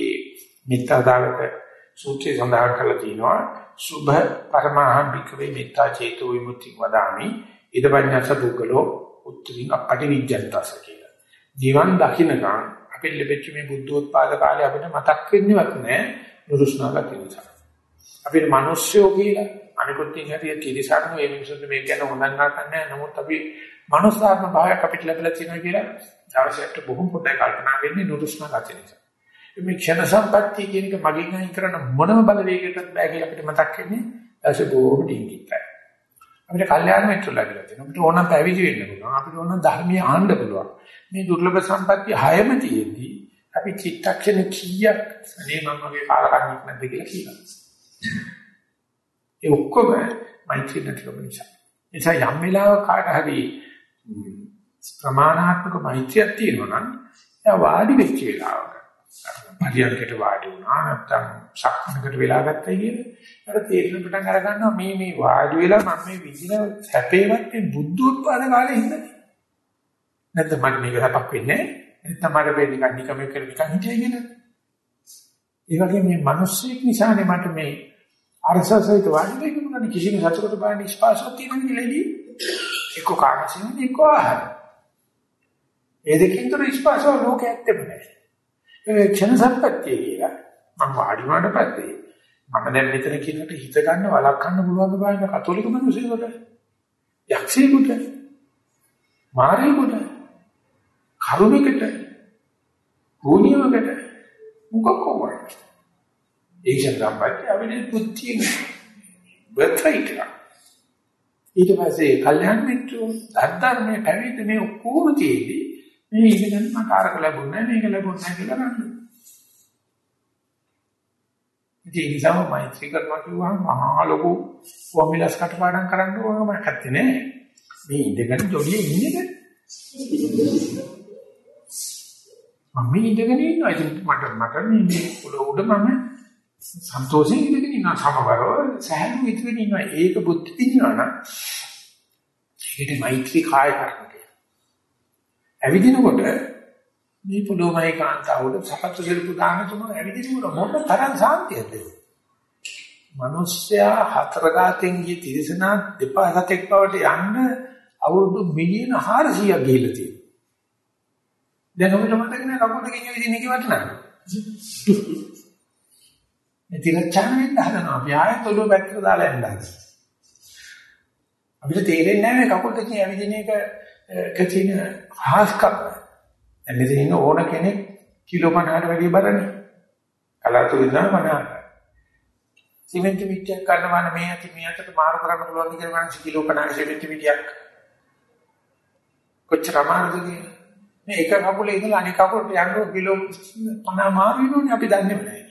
මිත්‍යාදාගත සූත්‍රය සඳහන් කරලා තිනවා. සුභ පරමහං භික්ඛවේ මෙත්තා චේතෝ විමුක්ති වදාමි. ඉදපඤ්ඤස පුද්ගලෝ උත්තරින් අපටි විජ්ජන්තස කියලා. ජීවන් දකින්නකම් අපිට ලැබෙච්ච මේ බුද්ධෝත්පාද කාලේ අපිට මතක් වෙන්නේවත් නැහැ නුරුස්නාගත නිසා. අපිට මිනිස්සුયો කියලා අනිකුත් ඉංග්‍රීසි තිරසන්න මේ මිනිස්සුන්ට මේක ගැන හොඳ නැහැ. නමුත් අපි මනුස්සාත්ම භාවයක් අපිට ලැබිලා තියෙනවා කියලා දවසට බොහොම පොඩ්ඩක් කල්පනා වෙන්නේ නුරුස්නාගත නිසා. මේ ක්ෂණ සම්පත්තිය කියන එක මගෙන් අයින් කරන මොනම බලවේගයකටත් බෑ කියලා අපිට මතක් වෙන්නේ. ඊට බොහොම ඩිංගිත්තයි. අපිට කල්යාණ මිත්‍ර ලැබිලා තියෙනවා. අපිට ඕනම් පැවිදි වෙන්න පුළුවන්. අපිට ඕනම් ධර්මීය ආන්න පුළුවන්. මේ දුර්ලභ සම්පත්තිය හයම තියෙද්දි අපි චිත්තක්ෂණ කීයක් අනේ මම මගේ කාලකන්ණියක් නැද්ද කියලා කියනවා. ඒ ඔක්කොම මෛත්‍රී නැතිකම නිසා. එනිසා යම් වෙලාවක කාට හරි ප්‍රමාණාත්මක මෛත්‍රියක් තියෙනවා නම් එයා වාඩි වෙච්ච වෙලාවක පරියන්කට වාඩි වුණා නැත්නම් සක්මනකට වෙලා ගත්තයි කියන්නේ. අර තේරෙන පටන් අර ගන්නවා මේ මේ වාඩි වෙලා මම මේ විදින සැපේවත් මේ බුද්ධෝත්පාද කාලේ ඉන්නේ. නැත්නම් මට මේක සපක් වෙන්නේ නැත්නම් මට මේ නිකන් නිකම කියලා නිකන් හිටියයි කියලා. ඒ වගේ මේ මිනිස්සෙක් නිසානේ මට මේ අරසසයිත වාඩි වෙන්න කිසිම සතුටකට බලන්න ස්පාසයක් තියෙන නිලෙදී එක්ක කාමසින් එක්ක ආහාර. ඒ දෙකෙන් තොර ස්පාසව ලෝකයක් ඇත්තෙම නැහැ. ඒ ක්ෂණ සම්පත්තිය කියලා මම වාඩි වුණාට පස්සේ මම දැන් මෙතන කියනට හිත ගන්න වළක්වන්න පුළුවන් බාහිර කතෝලික මිනිස්සුන්ට යක්ෂයෙකුට මාරයෙකුට කරුණෙකුට ගෝණියකට මොකක් කොහොමද ඒ ක්ෂණ සම්පත්තිය අපිට බුද්ධිය බර්ත්රයිට් ඊට පස්සේ කල්යනා මිත්‍රෝ ධර්මයේ පැවිදි මේ ඔක්කොම තියෙදී මේ ඉගෙන මට අරක ලැබුණේ නැහැ මේක ලැබුණේ නැහැ කියලා ගන්න. ඉතින් ඒ නිසාම මෛත්‍රී කරනවා කිව්වහම මහා ලොකු ෆෝමියුලාස් කටපාඩම් කරන්න ඕනම නැත්තේ නේ. මේ ඉඳගෙන ජොලියේ ඉන්නේ මම මේ ඉඳගෙන ඉන්නවා. ඉතින් මට මට මේ මේ උඩ උඩ මම සන්තෝෂයෙන් ඉඳගෙන ඉන්නවා සමබරව සහැල්ලු ඉඳගෙන ඉන්නවා. ඒක බුද්ධ පිළිනවා නම් ඒකට මෛත්‍රී කාය කරනවා. ඇවිදිනකොට මේ පොළොමයි කාන්තාවට සපත්තු සිරුපු දාන තුන ඇවිදිනකොට මොන තරම් සාන්තියද මිනිස්සයා හතර ගාතෙන් ගිය තිරසනා දෙපා සතෙක් බවට යන්න අවුරුදු මිලියන 400ක් ගිහිල්ලා තියෙනවා. දැන් ඔබට මතක නෑ කකුල් දෙකෙන් ඇවිදින එක වටනක්. මේ තිරචාන වෙන්න හදනවා. අපි ආයෙත් ඔළුව පැත්තට දාලා යන්න හදනවා. අපිට තේරෙන්නේ නැහැ මේ කකුල් දෙකෙන් ඇවිදින එක කතින හාස්කම්. දැන් මෙතන ඉන්න ඕන කෙනෙක් කිලෝ 50කට වැඩිය බරනේ කලාතුරකින් නම් 50කට සිමෙන්ති මිට්ටියක් ගන්නවා මේ ඇති මේ අතට මාරු කරන්න පුළුවන් කියලා මනස කිලෝ 50 සිමෙන්ති මිට්ටියක්. කොච්චර අමාරුද මේ එක කකුලේ ඉඳලා අනික කකුලට යන්න කිලෝ 50 මාරු වෙනෝනේ අපි දන්නේ නැහැ.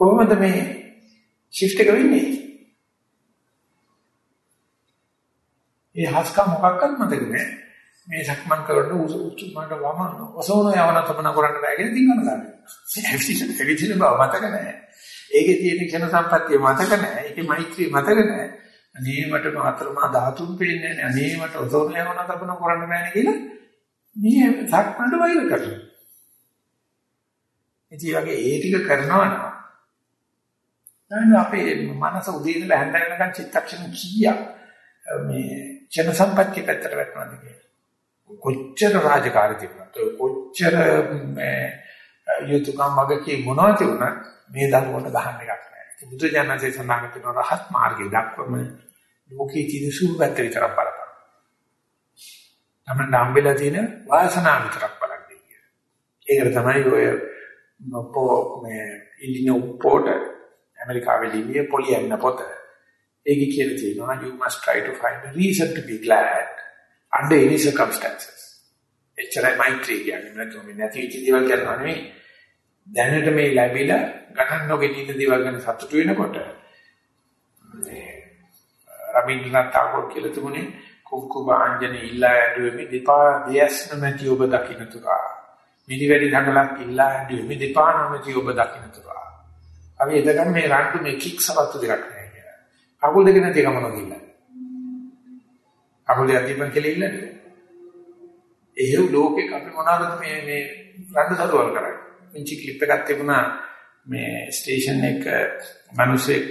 කොහොමද මේ shift එක වෙන්නේ ඒ හස්කම් මොකක්වත් මතක නැහැ. මේ සක්මන් කරනකොට උස උච්ච මඩ වම ඔසවන යවන තපන කරන්න බෑ කියලා තින්ගන ගන්න. ඇවිසින ඇවිසින බව මතක නැහැ. ඒකේ තියෙන ක්ෂණ සම්පත්තිය මතක නැහැ. ඒකේ මෛත්‍රිය මතක නැහැ. අනේ මට මාතරමා ධාතුන් පේන්නේ නැහැ. අනේ මට ඔසවන යවන තපන කරන්න බෑනේ කියලා මේ සක්මන්ට වෛර කරනවා. ඉතින් වගේ ඒ ටික කරනවා නම් දැන් අපේ මනස උදේ ඉඳලා හැන්ද වෙනකන් චිත්තක්ෂණ කීයක් මේ ජන සම්පත්‍ය පැත්තට වැටෙනවද කියලා. කොච්චර රාජකාරී තිබුණත් කොච්චර මේ යුතුයකම් වගේ මොනවද වුණත් මේ දරුවට ගහන්න එකක් නැහැ. බුදු ජානකසේ සඳහන් කරන රහත් මාර්ගය දක්වම ලෝකයේ තියෙන සුභ පැත්ත විතරක් බලපන්. තමයි හම්බෙලා තියෙන වාසනාව විතරක් බලන්න කියන්නේ. ඒකට තමයි ඔය පො මේ ඉලිනෝ පොට ඇමරිකාවේ ලියන්නේ පොලියන්න පොත. ඒකේ කියලා තියෙනවා you must try to find a reason to be glad under any circumstances. එච්චරයි මෛත්‍රී කියන්නේ නැත්නම් මේ නැති වෙච්ච දේවල් කරනවා නෙවෙයි. දැනට මේ ලැබිලා ගණන් නොගෙටින දේවල් ගැන සතුටු වෙනකොට මේ රබින්ද්‍රනාත් tagore කියලා තිබුණේ කුක්කුබ අංජනේ ඉල්ලා ඇඬුවේ දෙපා දෙයස් නැති ඔබ දකින්න තුරා. මිනිවැඩි දඟලක් ඉල්ලා ඇඬුවේ දෙපා නැති ඔබ දකින්න තුරා. අපි එදගම මේ රණ්ඩු මේ කික් සපත්තු දෙකක් නෑ කියලා. කකුල් දෙක නැති එක මොනවද ඉල්ලන්නේ? කකුල් දෙක තිබ්බන් කියලා ඉල්ලන්නේ. එහෙව් ලෝකෙක අපි මොනවාද මේ මේ රණ්ඩු සරුවල් කරන්නේ? මින්චි ක්ලිප් එකක් තිබුණා මේ ස්ටේෂන් එක මිනිස්සෙක්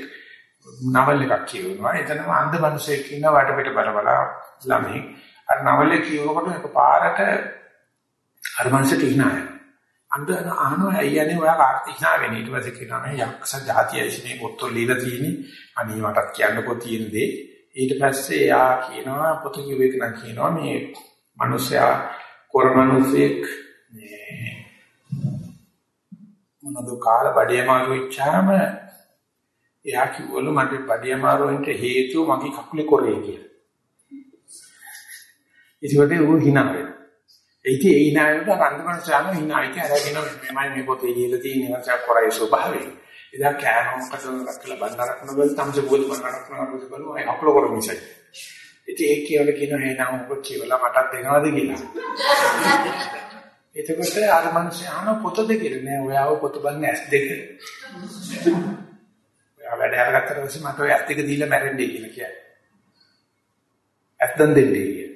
නවල් එකක් කියවනවා. එතනම අන්ධ මිනිසෙක් ඉන්න වටපිට බලබලා ළමයි. අර නවලේ කියවනකොට එකපාරට අර මිනිසට ඉනාය. අන්ධ අහනවා අයියනේ ඔයා කාට ඉනා වෙන්නේ ඊට පස්සේ කියනවා මේ යක්ෂ જાතියයි මේ පොත්වල ලියලා තියෙන්නේ. අනේ මටත් කියන්නකෝ තියෙන දේ. ඊට පස්සේ යා කියනවා පොත කිව්වෙක නම් කියනවා මේ මිනිසයා කොරමනුසෙක් මේ මොනද කාල බඩේ මාරු වෙච්චාම එයා කිව්වලු මට බඩේ අමාරුවෙන්ට හේතුව මගේ කකුලේ කොරේ කියලා. ඒකට ඌ hina වෙනවා. ඒටි ඒ hina වෙනකොට අන්දමන සාම hina ඉති අරගෙන මෙමය මේ පොතේ ලියලා තියෙන නිසා කොරයි ස්වභාවය. එදා කෑමකට රැකලා බණ්ඩාරක් නබල් තමයි බෝධ බණ්ඩාරක් නබල් බලුවා ඒ අකුල කර මිසයි. ඉතින් ඒක කියලා කියනවා එහෙනම් ඔබ කියලා මටත් දෙනවද කියලා. එතකොට අර මිනිස්සු අහන පොතද කියලා නෑ ඔයාව පොත බලන්නේ ඇස් දෙක. වැඩ අරගත්තට පස්සේ මට ඔය ඇස් දෙක දීලා මැරෙන්නේ කියලා කියන්නේ. ඇස් දන් දෙන්නේ කියලා.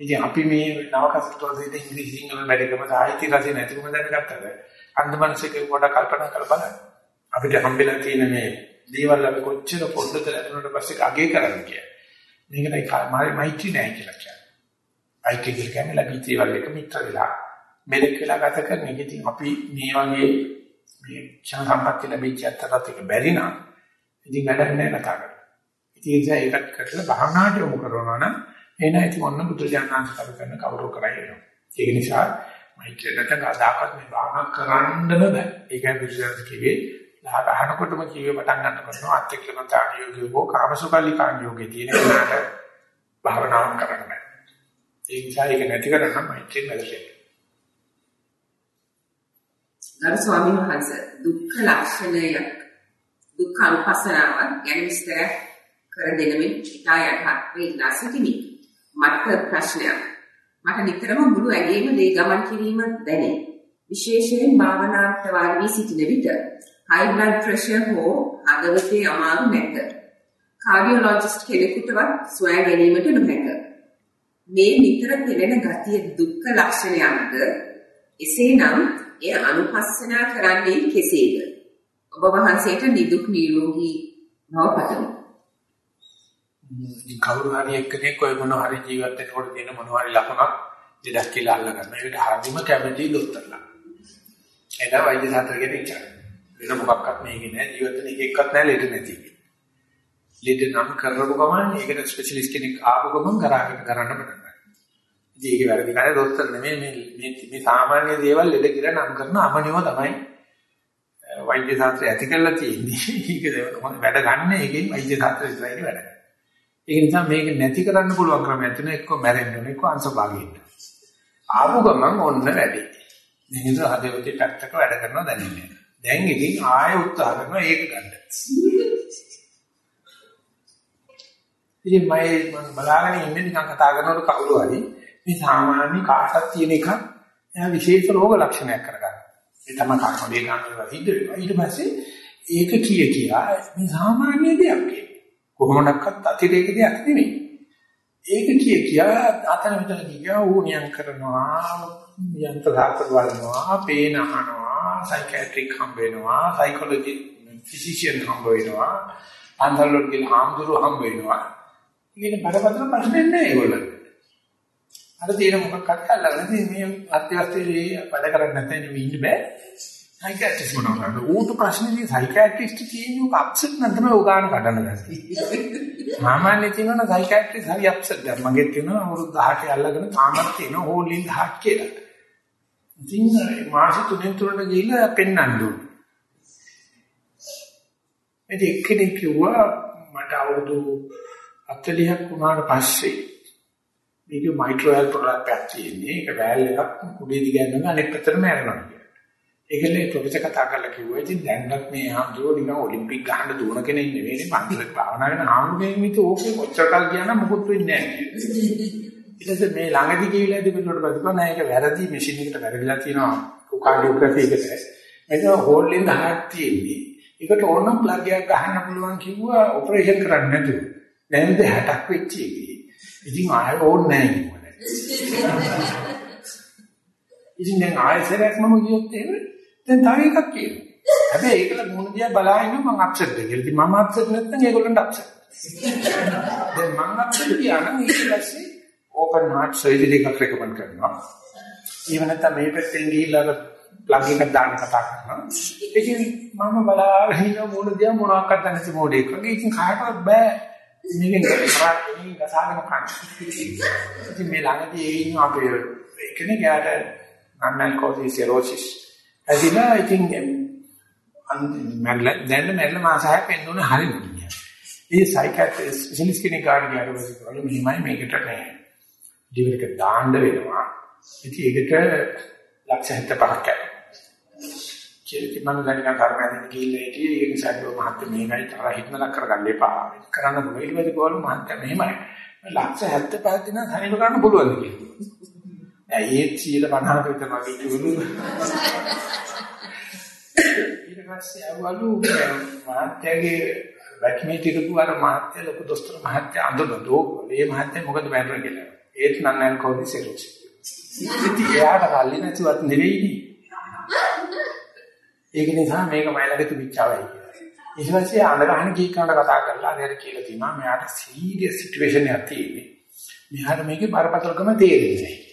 ඉතින් අපි මේ නවකසටෝසෙට ඉංග්‍රීසි සිංහල වැඩිකම සාහිත්‍ය රසය නැතිවම දැනගත්තද අන්දමනසක පොඩ කල්පනා කරලා බලන්න. අපිට හම්බෙලා තියෙන මේ දේවල් අපි කොච්චර පොඩ්ඩට ලැබුණාට පස්සේ අගේ කරන්න කියන්නේ. මේකට මෛත්‍රී නැහැ කියලා කියන්නේ. මෛත්‍රී කියන්නේ ලැබිච්ච දේවල් එක මිත්‍ර වෙලා මෙලෙක් වෙලා ගත කරන එක. ඉතින් අපි මේ වගේ මේ ක්ෂණ සම්පත්තිය ලැබිච්ච අතරත් එක බැරි නම් ඉතින් වැඩක් නැහැ කතා කරලා. ඉතින් ඒ නිසා ඒකත් කරලා භාවනාවට යොමු කරනවා නම් එන ඉතින් ඔන්න බුදුජානනාංශ කර කරන කවුරු කරයි එනවා. ඒක නිසා මෛත්‍රියට ගදාකත් මේ භාවනා කරන්නම බෑ. ඒකයි බුදුජානක කිව්වේ ලහ ගන්නකොටම කිව්වේ පටන් ගන්නකොට අත්‍යක්ලමතාන යෝගී හෝ කාමසුකල්ලිකාන් යෝගී තියෙන කෙනාට භාවනාවක් කරන්න බෑ. ඒ නිසා ඒක නැති කරගන්න මෛත්‍රිය වැඩේ. ගරු ස්වාමීන් වහන්සේ දුක්ඛ ලක්ෂණය දුක්ඛ අනුපස්සනාව ගැන විස්තර කර දෙනමින් ඉතා යටහත් වේලා සිටිමි. මට ප්‍රශ්නයක්. මට නිතරම මුළු ඇඟේම දේ ගමන් කිරීම දැනේ. විශේෂයෙන් භාවනාවට වාඩි වී සිටින විට high blood pressure හෝ හදවතේ අමාරු නැත. කාඩියොලොජිස්ට් කෙනෙකුටවත් සොයා ගැනීමට නොහැක. මේ නිතර පෙළෙන ගතිය දුක්ඛ ලක්ෂණයක්ද? එසේනම් එය අනුපස්සනා කරන්නේ කෙසේද? ඔබ වහන්සේට නිදුක් නිරෝගී බව පතමි. කවුරු හරි එක්කෙනෙක් ඔය මොන හරි ජීවිත වෙනකොට දෙන මොන හරි ලකුණක් දෙදක් කියලා අල්ල ගන්න. ඒකට හරිම කැමැති දොස්තරලා. එදා වෛද්‍ය සාත්‍රකයට ඉච්චා. වෙන මොකක්වත් මේකේ නෑ ජීවිතේ එක එකක්වත් නෑ ලෙඩ නැති. ලෙඩ නම් කරපු ගමන් ඒකට ස්පෙෂලිස්ට් කෙනෙක් ආපු ගමන් කරාගෙන කරන්න පටන් ගන්නවා. ඉතින් ඒකේ වැරදි කාර්ය දොස්තර නෙමෙයි මේ මේ මේ සාමාන්‍ය දේවල් ලෙඩ කියලා නම් කරන අමනියව තමයි වෛද්‍ය ශාස්ත්‍රය ඇති කරලා තියෙන්නේ. *laughs* ඒක වැඩ ගන්න එකෙන් වෛද්‍ය ශාස්ත්‍රය විතරයි වැඩ. ඒක නිසා මේක නැති කරන්න පුළුවන් ක්‍රමයක් තියෙනවා එක්ක මැරෙන්න ඕනේ එක්ක අංශභාගී ඉන්න. ආපු ගමන් ඔන්න වැඩි. මේක හදවතේ පැත්තක වැඩ කරනවා දැනෙන්නේ. දැන් ඉතින් ආයෙ උත්සාහ කරනවා ඒක ගන්න. ඉතින් මම බලාගෙන ඉන්නේ නිකන් කතා කරනකොට කවුරු හරි මේ සාමාන්‍ය කාටත් තියෙන එකක් එයා විශේෂ රෝග ලක්ෂණයක් කරගන්න. ඒ තමයි කාර්බෝඩේ ගන්නවා සිද්ධ වෙනවා. ඊට පස්සේ ඒක කිය කියා මේ සාමාන්‍ය දෙයක් කියන්නේ. කොහොමඩක්වත් අතිරේක දෙයක් නෙමෙයි. ඒක කිය කියා අතන මෙතන ගියා ඌණියම් කරනවා, යන්ත්‍ර සාත්‍ර වලනවා, පේන අහනවා, සයිකියාට්‍රික් හම්බ වෙනවා, සයිකොලොජි ෆිසිෂියන් හම්බ වෙනවා, අන්තරලොත් ගිහින් හාමුදුරුවෝ හම්බ වෙනවා. ඉතින් බරපතල ප්‍රශ්නේ නෑ ඒගොල්ලන්ට. අර තියෙන මොකක් හරි අල්ලගෙන ඉතින් මේ අත්‍යවශ්‍යදී වැඩ කරන්නේ නැත්නම් ඉන්න බෑ. සයිකියාට්‍රිස්ට් මොනවා කරන්නේ? ඌට ප්‍රශ්නේ සයිකියාට්‍රිස්ට් කියන්නේ උක අප්සෙට් නම් තමයි උගාන කඩන්න ගන්නේ. සාමාන්‍ය තියෙනවා සයිකියාට්‍රිස්ට් හරි අප්සෙට් දැන් මගේ තියෙනවා අවුරුදු 18 අල්ලගෙන තාමත් තියෙනවා හෝලින් 10ක් කියලා. ඉතින් මාස තුනෙන් තුනට ගිහිල්ලා පෙන්වන්න ඕනේ. ඉතින් එක්කෙනෙක් කිව්වා මට අවුරුදු 40ක් වුණාට පස්සේ මේක මයික්‍රෝවැල් ප්‍රොඩක්ට් එකක් තියෙන්නේ. ඒක වැල් එකක් කුඩේ දිගන්නම අනෙක් පැත්තටම යනවා කියලා. ඒකලේ ප්‍රොෆෙසර් කතා කරලා කිව්වා ඉතින් දැන්වත් මේ ආම්දුව නිකන් ඔලිම්පික් ගහන්න දුවන කෙනෙක් නෙවෙයි මන්දිරේ භාවනා කරන ආම්දුවෙන් මිත ඕකේ කොච්චර කල් ගියා නම් මොකුත් වෙන්නේ නැහැ. ඊට පස්සේ මේ ළඟදී ගිහිල්ලා ඉතින් පිටුවට පස්සේ නෑ ඒක වැරදි මැෂින් එකට වැරදිලා තියෙනවා කාඩියෝග්‍රැෆි එකට. මේක හෝල් ඉන් හાર્ට් තියෙන්නේ. ඒකට ඕනනම් ප්ලග් එකක් ගහන්න පුළුවන් කිව්වා ඔපරේෂන් කරන්න නැතුව. දැන් 60ක් වෙච්ච එකේ. ඉතින් ආයෙ ඕනේ නැහැ කිව්වා. ඉතින් දැන් ආයෙසරයක් මම ගියොත් එහෙම දැන් තව එකක් කියනවා. හැබැයි ඒකල මොන දිහා බලාගෙන මම අප්සෙට් වෙයි. ඉතින් මම අප්සෙට් නැත්නම් ඒගොල්ලන්ට අප්සෙට්. දැන් මම අප්සෙට් කියනනම් ඊට පස්සේ ඕපන් හાર્ට් සර්ජරි එකක් රෙකමන්ඩ් කරනවා. ඊව නැත්නම් මේ පැත්තෙන් ගිහිල්ලා ප්ලග් එකක් දාන්න කතා කරනවා. ඉතින් මම බලාගෙන ඉන්න මොන දිහා මොනවාක්වත් නැති මොඩේක. ඉතින් කාටවත් බෑ. මේකෙන් කරා මේක ගසාගෙන කන්න. ඉතින් මේ ළඟදී ඒ ඉන්න අපේ එකනේ ගාට නන්නල් කෝසි සිරෝසිස්. ඇදිලා ඉතින් මම දැන් මම මාස හයක් වෙන්න හරියට. ඒ සයිකියාට්‍රිස්ට් ස්පෙෂලිස්ට් කෙනෙක් ගාඩ ගියාට පස්සේ කිව්වලු මෙහිමයි මේකට නෑ. ලිවර් එක දාන්න වෙනවා. ඉතින් ඒකට ලක්ෂ 75ක් යනවා. කියලා මම දැන් නිකන් කර්මයෙන් ගිහිල්ලා හිටියේ ඒ නිසා කිව්ව මහත්ය මේකයි තර හිතනක් කරගන්න එපා. කරන්න පුළුවන්. ඊට පස්සේ කිව්වලු මහත්ය මෙහෙමයි. ලක්ෂ 75 දින හරිම කරන්න පුළුවන් කියලා. දැන් ඒ 150ක විතර වගේ කිව්වලු. ඊට පස්සේ අවලු මහත්යගේ වැක්මේ තිරපු අර මහත්ය ලොකු දොස්තර මහත්ය අඳුනදෝ මේ මහත්ය මොකද බැලුවා කියලා. ඒත් නන්නන් කෝදි සෙරුචි. ඉතින් එයාට කල්ලි නැතිවත් නෙවෙයිනේ. ඒක නිසා මේක මයිලක තිබිච්චවයි කියලා. ඊට පස්සේ අඳගහන කීකනට කතා කරලා අරගෙන කියලා තියෙනවා මෙයාට සීරියස් සිටුේෂන් එකක් තියෙන්නේ. මෙයාට මේකේ බරපතලකම තේරෙන්නේ නැහැ.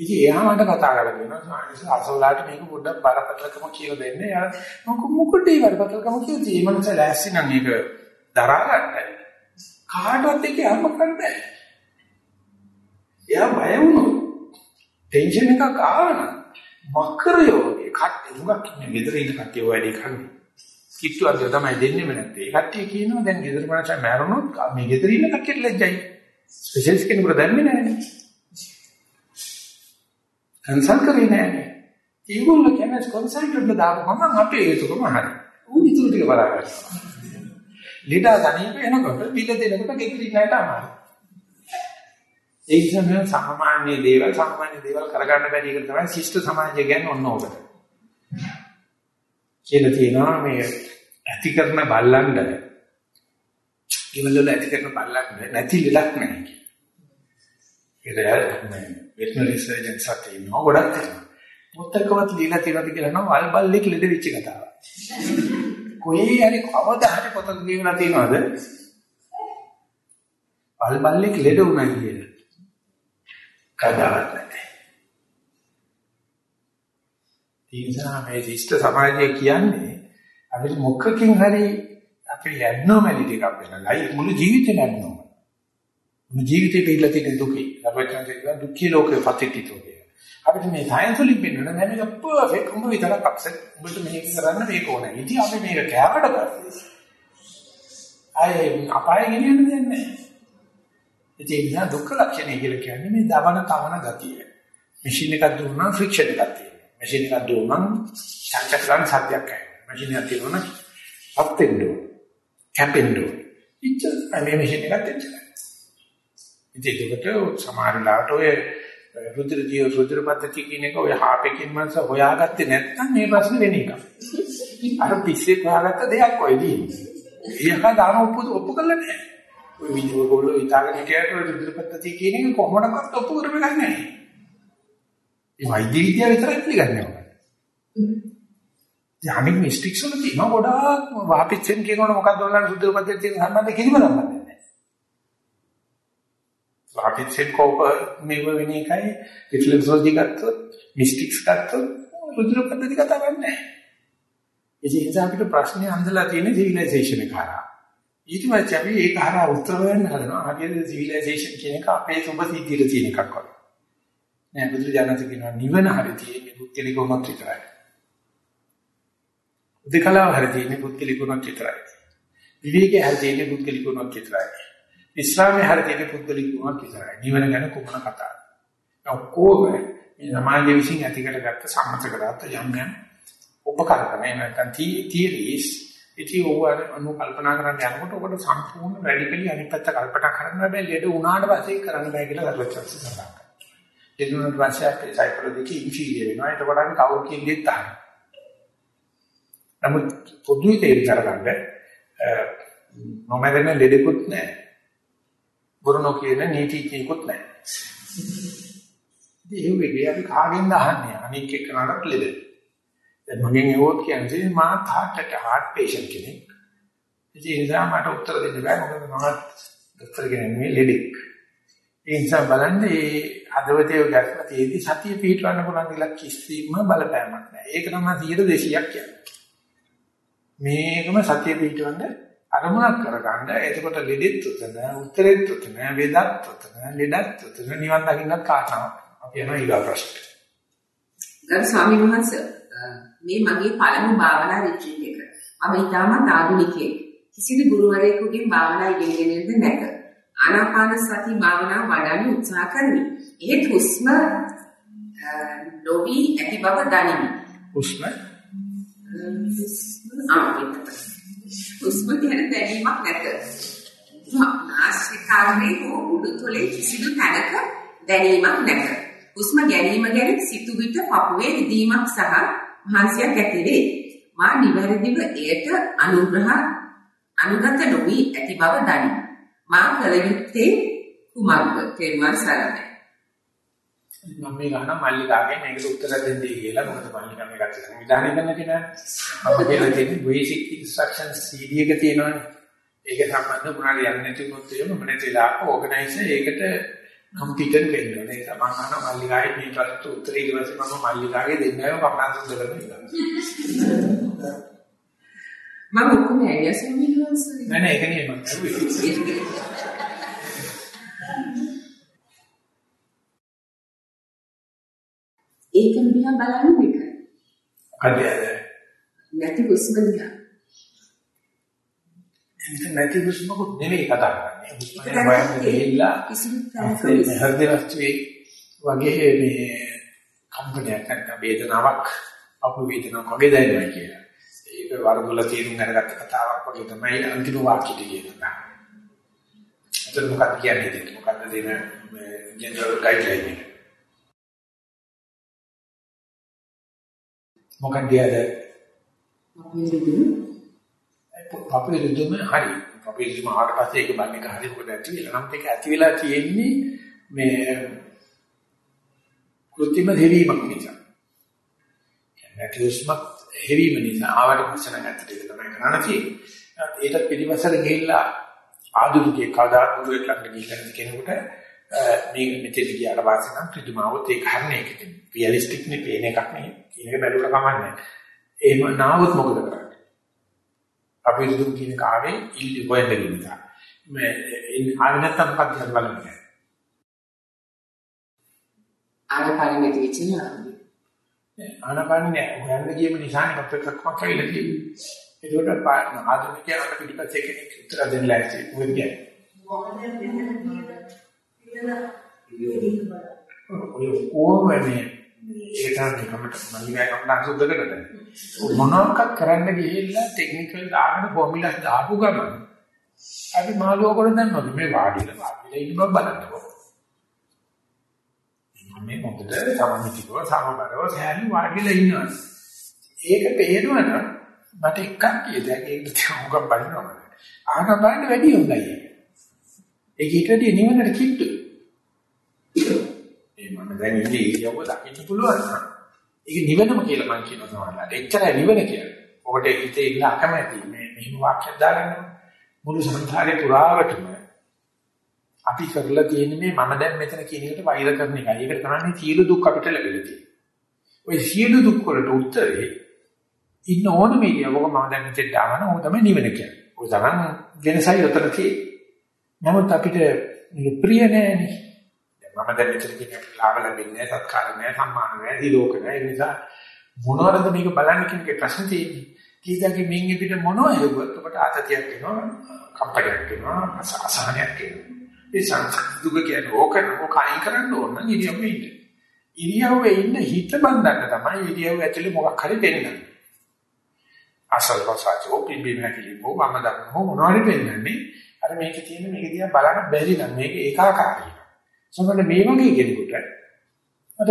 ඉතින් එයා මට කතා කරලා දෙනවා සානිස අසෝලාට මේක පොඩ්ඩක් බරපතලකම කියලා දෙන්න. එයා මොකද මොකටද බරපතලකම කියලා තියෙන්නේ මනස ලෑස්ති නම් මේක දරා ගන්න. කාටවත් ඒක අම්ම කරන්න බෑ. එයා බය වුණොත් ටෙන්ෂන් එකක් ආවනම් මකරයෝ ඒ කට්ටිය දුඟක් ඉන්නේ ගෙදර ඉන්න කට්ටිය ඔය වැඩි කරන්නේ. කිට්ටු අධ්‍ය තමයි දෙන්නේම නැත්තේ. ඒ කට්ටිය කියනවා දැන් ගෙදර මනස මැරුණොත් මේ ගෙදර ඉන්න කට්ටියට ලැජ්ජයි. ස්පෙෂලිස්ට් කෙනෙකුට දැම්මේ නැහැ. කන්සල්ට් කරේ නැහැ. ඒගොල්ලෝ කියන්නේ කන්සල්ටන්ට්ලා දාපුවම අපේ ඒකම හරි. ඌ ඉතුරු ටික බලා ගන්නවා. ලීඩා ගණීප එනකොට බිල දෙනකොට ගෙදර ඉන්නට අමාරුයි. ඒ නිසා සාමාන්‍ය දේවල් සාමාන්‍ය දේවල් කරගන්න බැරි එක තමයි ශිෂ්ට සමාජය කියන්නේ ඔන්න ඕකට. කියලා තියෙනවා මේ ඇති කරන බල්ලන්ඩ ඉවල වල ඇති කරන බල්ලන්ඩ නැති ලෙඩක් නැහැ කියලා. ඒක වෙටනරි සර්ජන් සත්‍ය නෝ ගොඩක් තියෙනවා. පොතකවත් লীලා තියෙනවද කියලා නම් වල් බල්ලෙක් ලෙඩ වෙච්ච කතාවක්. කොහේ හරි කවදා හරි පොතක කියවලා තියෙනවද? වල් බල්ලෙක් ලෙඩ වුණා කියලා. කදාවත් නැහැ. ඒ නිසා මේ ශිෂ්ට සමාජය කියන්නේ අපිට මොකකින් හරි අපේ ඇබ්නෝමැලිටි එකක් වෙනවා. ලයි මුළු ජීවිතේම ඇබ්නෝමල්. මුළු ජීවිතේ පිළිලා තියෙන දුකේ. අපිට කියන දුක්ඛී ලෝකේ පතිතිතෝ කිය. අපිට මේ සයන්ස් වලින් පෙන්වන නෑ මේක පර්ෆෙක්ට් උඹ විතරක් අප්සෙට් උඹට මේක කරන්න මේක ඕනේ. ඉතින් අපි මේක කෑවට පස්සේ ආයේ අපාය ගෙනියන්න දෙන්නේ නෑ. ඒ නිසා දුක්ඛ ලක්ෂණය කියලා කියන්නේ මේ දවන තවන ගතිය. මැෂින් එකක් දුන්නා ෆ්‍රික්ෂන් එකක් තියෙනවා. මැෂින් එකක් දුන්නා චක්චක්ලන් සත්‍යයක් ඇයි. මැෂින් එකක් තියෙනවා අප්පෙන්ඩෝ කැපෙන්ඩෝ. ඉච්ච මේ මැෂින් එකක් තියෙනවා. ඉතින් ඒකට සමහර ලාට ඔය රුධිර ජීව රුධිර පද්ධතිය කියන එක ඔය හාපෙකින් මනස හොයාගත්තේ නැත්නම් මේ ප්‍රශ්නේ වෙන එකක්. අර පිස්සේ හොයාගත්ත දෙයක් ඔයදී. ඒක දාන ඔප්පු ඔප්පු කරලා නැහැ. ඔය වීඩියෝ ගොල්ලෝ හිතාගෙන හිටියට ඔය රුධිර පද්ධතිය කියන එක කොහොමඩක්වත් ඔප්පු කරපෙන්නේ නැහැ. ඒ වෛද්‍ය විද්‍යාව විතරයි පිළිගන්නේ ඔය. දැන් අනිත් මිස්ටික්ස් වල තියෙන ගොඩාක් වාපිච්චෙන් කියනකොට මොකක්ද ඔයාලා රුධිර පද්ධතිය සම්බන්ධ කිසිම සම්බන්ධයක් නැහැ. වාපිච්චෙන් කෝප මේව වෙන එකයි රිෆ්ලෙක්සොලොජි ගත්තොත් මිස්ටික්ස් ගත්තොත් රුධිර පද්ධතිය කතා කරන්නේ නැහැ. ඒ නිසා අපිට ප්‍රශ්නේ අන්දලා තියෙන සිවිලයිසේෂන් එක හරහා. ඊට පස්සේ අපි ඒක හරහා උත්තර හොයන්න හදනවා. හරියට සිවිලයිසේෂන් කියන එක අපේ සුභ සිද්ධියට තියෙන එකක් වගේ. නෑ බුදුරජාණන් කියනවා නිවන හරිය තියෙන්නේ පුද්ගලික වුණොත් විතරයි. උදකලාව හරිය තියෙන්නේ පුද්ගලික වුණොත් විතරයි. විවේකයේ හරිය තියෙන්නේ පුද්ගලික වුණොත් විතරයි. ඉස්ලාමයේ හරියට පුද්ගලිකමක් ඉස්සරහයි. නිවන ගැන කොමන කතාවක්. ඔක්කොම මේ සමාජයේ විසින් ඇති කරගත්ත සම්මත කරගත්ත යම් යම් උපකරණ නැත්නම් තියරිස් ඉතින් ඕවා අනු කල්පනා කරන්න යනකොට ඔබට සම්පූර්ණ රැඩිකලි අනිත් පැත්ත කල්පනා කරන්න බෑ ලෙඩ වුණාට පස්සේ කරන්න බෑ කියලා කරලච්චස් සඳහන් කරනවා. ඒ දුන්නට පස්සේ අපේ සයිකොලොජි ඉන්ෆීරියර් වෙනවා. ඒකෝට අපි කවුරු කියෙද්දිත් තාම. නමුත් පොදුයි තේරුම් ගන්න නොමැරෙන ලෙඩකුත් නැහැ. බුරුනෝ කියන නීතිඥයෙකුත් නැහැ. ඉතින් ඒ වෙලේ අපි කාගෙන්ද අහන්නේ? අනික් එක්කනට ලෙඩ. දැන් මගෙන් ඇහුවොත් කියන්නේ මා තාත්තට heart patient කෙනෙක්. ඉතින් ඒ නිසා මට උත්තර දෙන්න බෑ මොකද මම දොස්තර කෙනෙක් නෙවෙයි ලෙඩෙක්. ඒ නිසා බලන්න මේ හදවතේ ගැස්ම තියෙදි සතිය පිටවන්න පුළුවන් කියලා කිසිම බලපෑමක් නැහැ. ඒක තමයි 100 200ක් කියන්නේ. මේකම සතිය පිටවන්න අරමුණක් කරගන්න. එතකොට ලෙඩෙත් උතන, උත්තරෙත් උතන, වේදත් උතන, ලෙඩත් උතන නිවන් දකින්නත් කාටනවා. අපි යනවා ඊගා ප්‍රශ්නට. ගරු ස්වාමීන් වහන්සේ මේ මගේ පළමු භාවනා රිට්‍රීට් එක. මම ඊටමත් ආධුනිකයෙක්. කිසිදු ගුරුවරයෙකුගෙන් භාවනා ඉගෙනගෙනද නැත. ආනාපාන සති භාවනාව වඩන්න උත්සාහ කරමි. එහෙත් හුස්ම නොවි ඇති බව දනිමි. හුස්ම හුස්ම ගැන දැනීමක් නැත. නාසිකාග්‍රේ හෝ උඩුතොලේ කිසිදු තැනක දැනීමක් නැත. හුස්ම ගැනීම ගැන සිතු විට පපුවේ රිදීමක් සහ මහන්සියක් ඇති වේ. මා නිවැරදිව එයට අනුග්‍රහ අනුගත නොවි ඇති බව දනිමි. මා කල යුත්තේ කුමක්ද? තේරුවන් සරණයි. මම මේ ගහන මල්ලිකාගේ මේකට උත්තර දෙන්නේ කියලා මොකද මල්ලිකා මේකට සංවිධානය කරන්න කියලා මම කියලා තියෙන්නේ basic instructions CD එක තියෙනවානේ. ඒක සම්බන්ධ මොනවාරි යන්නේ නැති වුණොත් එහෙම මම නැතිලා ඕගනයිසර් ඒකට කම්පියුටර් වෙන්න ඕනේ. ඒක මම අහන මල්ලිකාගේ මේ ප්‍රශ්නට උත්තර ඊට පස්සේ මම මල්ලිකාගේ දෙන්නව කපනා සුද්ධ කරනවා මම ඔක්කොම වහන්සේ නෑ නෑ ඒක නෙමෙයි මම ඒකම දිහා බලන්න එකයි. අධ්‍යයනය. නැති හුස්ම දිහා. එතන නැති හුස්මකුත් නෙමෙයි කතා කරන්නේ. හුස්ම හොයන්න ගිහිල්ලා කිසිම තැනක මේ හෘද වස්තුවේ වගේ මේ කම්පනයක් නැත්නම් වේදනාවක් අපු වේදනාවක් වගේ දැනෙනවා කියලා. ඒක වරදොල තේරුම් අරගත්ත කතාවක් වගේ තමයි අන්තිම වාක්‍යෙට කියනවා. එතන මොකක්ද කියන්නේ? මොකක්ද දෙන ජෙනරල් ගයිඩ්ලයින් එක? මොකක්ද යද? අපේ රිදුම හරි. අපේ රිදුම ආවට පස්සේ ඒක බන්නේ කහරි මොකද ඇති වෙලා නම් ඒක ඇති වෙලා තියෙන්නේ මේ කෘත්‍රිම දෙවීමක් නිසා. නැතිවස්මක් හැවීම නිසා ආවට පස්සේ නම් ඇත්තට ඒක තමයි කරන්න තියෙන්නේ. ඒකට පිළිවසර ගිහිල්ලා ආධුනිකයේ කවදා ගුරුවෙක් ළඟට ගිහිල්ලා කෙනෙකුට මේ මෙතෙන් ගියාට පස්සේ නම් ත්‍රිමාවත ඒක හරිනේ. ඒක රියලිස්ටික් නේ පේන එකක් නේ. කියන එක බැලුවට කමන්නේ එහෙම නාවොත් මොකද කරන්නේ? අපි දුම් කියන කාවේ ඉල්ල හොයන්න ගිහින් මේ ආවෙ නැත්තම් කරන්න බලන්නේ ආනපානෙ නැති වෙච්ච ආනපානෙ හොයන්න ගියම නිසානේ අපේ කක්මක් කියලා තියෙන්නේ. ඒකට ආධුනිකයන්ට පිටිපස්සේ කෙනෙක් උත්තර දෙන්න ලෑස්ති මොකද කියන්නේ ඔය කොහොමනේ ඒක තමයි කමට මල්ලිගය කමට සුද්ධ කරන්නේ මොනවාක් කරන්න ගිහිල්ලා ටෙක්නිකල් දාගෙන ෆෝමියුලාස් දාපු ගමන් අපි මාළුව කොට දන්නවද? මේ වාඩිලා. වාඩිලා ඉන්න බව බලන්නකො. මේ මොකද? සමමිතිකව සමබරව සෑහළු වාඩිලා ඉන්නවා. ඒක පේනවනම් මට එකක් කියද ඒක තියුම්කම් බලනවා. ආන බලන්න වැඩි හොඳයි ඒක ඊට වැඩි නිවනට කිට්ටුයි ඒ මම දැන් ඉන්නේ ඉරියව්ව දකින්න පුළුවන් නම් ඒක නිවනම කියලා මම කියනවා සමහරවිට. එච්චරයි නිවන කියන්නේ. ඔකට හිතේ ඉන්න අකමැති මේ මෙහෙම වාක්‍යයක් දාගන්න මුළු සංසාරේ පුරාවටම අපි කරලා තියෙන මේ මම දැන් මෙතන කියන එකට වෛර කරන එකයි. ඒකට තමයි සියලු දුක් අපිට ලැබෙලා තියෙන්නේ. ওই සියලු දුක් වලට උත්තරේ ඉන්න ඕනම ඉරියව්වක මම දැන් මෙතෙන් දානවා ඕක තමයි නිවන කියන්නේ. ඔය තරම් වෙනසයි උතන තියෙන්නේ. නමුත් අපිට මේක ප්‍රිය නෑනේ. මම දැන් මෙතන කියන්නේ ලාභ ලැබෙන්නේ සත්කාර නැහැ සම්මාන නැහැ දිලෝක නැහැ ඒ නිසා මොනවද මේක බලන්න කියන එක ප්‍රශ්න තියෙන්නේ කීයක මින් පිට මොනවා හෙව්වත් ඔබට ආතතියක් එනවා, කම්පනයක් එනවා, අසහනයක් එනවා. ඒ සංස්කෘතික කියන්නේ ඕකන ඕක අයින් කරන්න ඕන නම් ඉරියව්වේ ඉන්න. ඉරියව්වේ ඉන්න හිත බඳන්න තමයි ඉරියව් ඇතුලේ මොකක් හරි දෙන්නේ. අසල් වසාචෝ පිම්බි නැතිලි මො වම දක්න මොනවාරි දෙන්නේ. අර මේකේ තියෙන මේක දිහා බලන්න බැරි නම් මේක ඒකාකාරයි. සමහර මේ වගේ කෙනෙකුට අර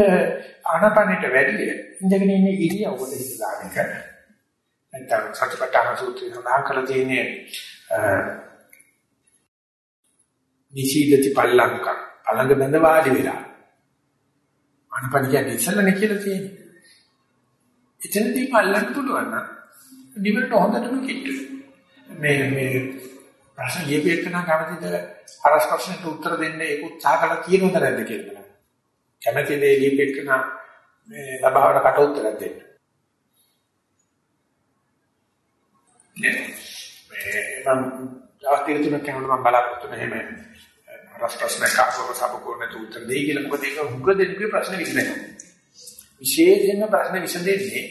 ආනපනෙට වැඩි ඉඳගෙන ඉන්න ඉරියව්වට හිත දාන එක. නැත්නම් සත්‍යපට්ඨාන සූත්‍රය සඳහන් කරලා තියෙන්නේ නිසීදති පල්ලංක පළඟ බඳ වාඩි වෙලා ආනපන කියන්නේ ඉස්සල්ලානේ කියලා තියෙන්නේ. එතනදී පල්ලං පුළුවන් නම් නිවනට හොඳටම කිට්ටු. මේ මේ ප්‍රශ්න ලියපෙන්න කැමතිද අරස් ප්‍රශ්නට උත්තර දෙන්න ඒක උත්සාහ කළා කියනවද නැද්ද කියලා. කැමති දේ ලියපෙන්න මේ ලබාවට කට උත්තරයක් දෙන්න. මේ මම දවස් දෙක තුනක් යනකොට මම බලාපොරොත්තු වෙන්නේ රස ප්‍රශ්න කාසෝ සබකෝනේ උත්තර දෙයි කියලා මොකද ඒක හුඟ දෙන්නේ ප්‍රශ්න විසඳනවා. විශේෂයෙන්ම ප්‍රශ්න විසඳෙන්නේ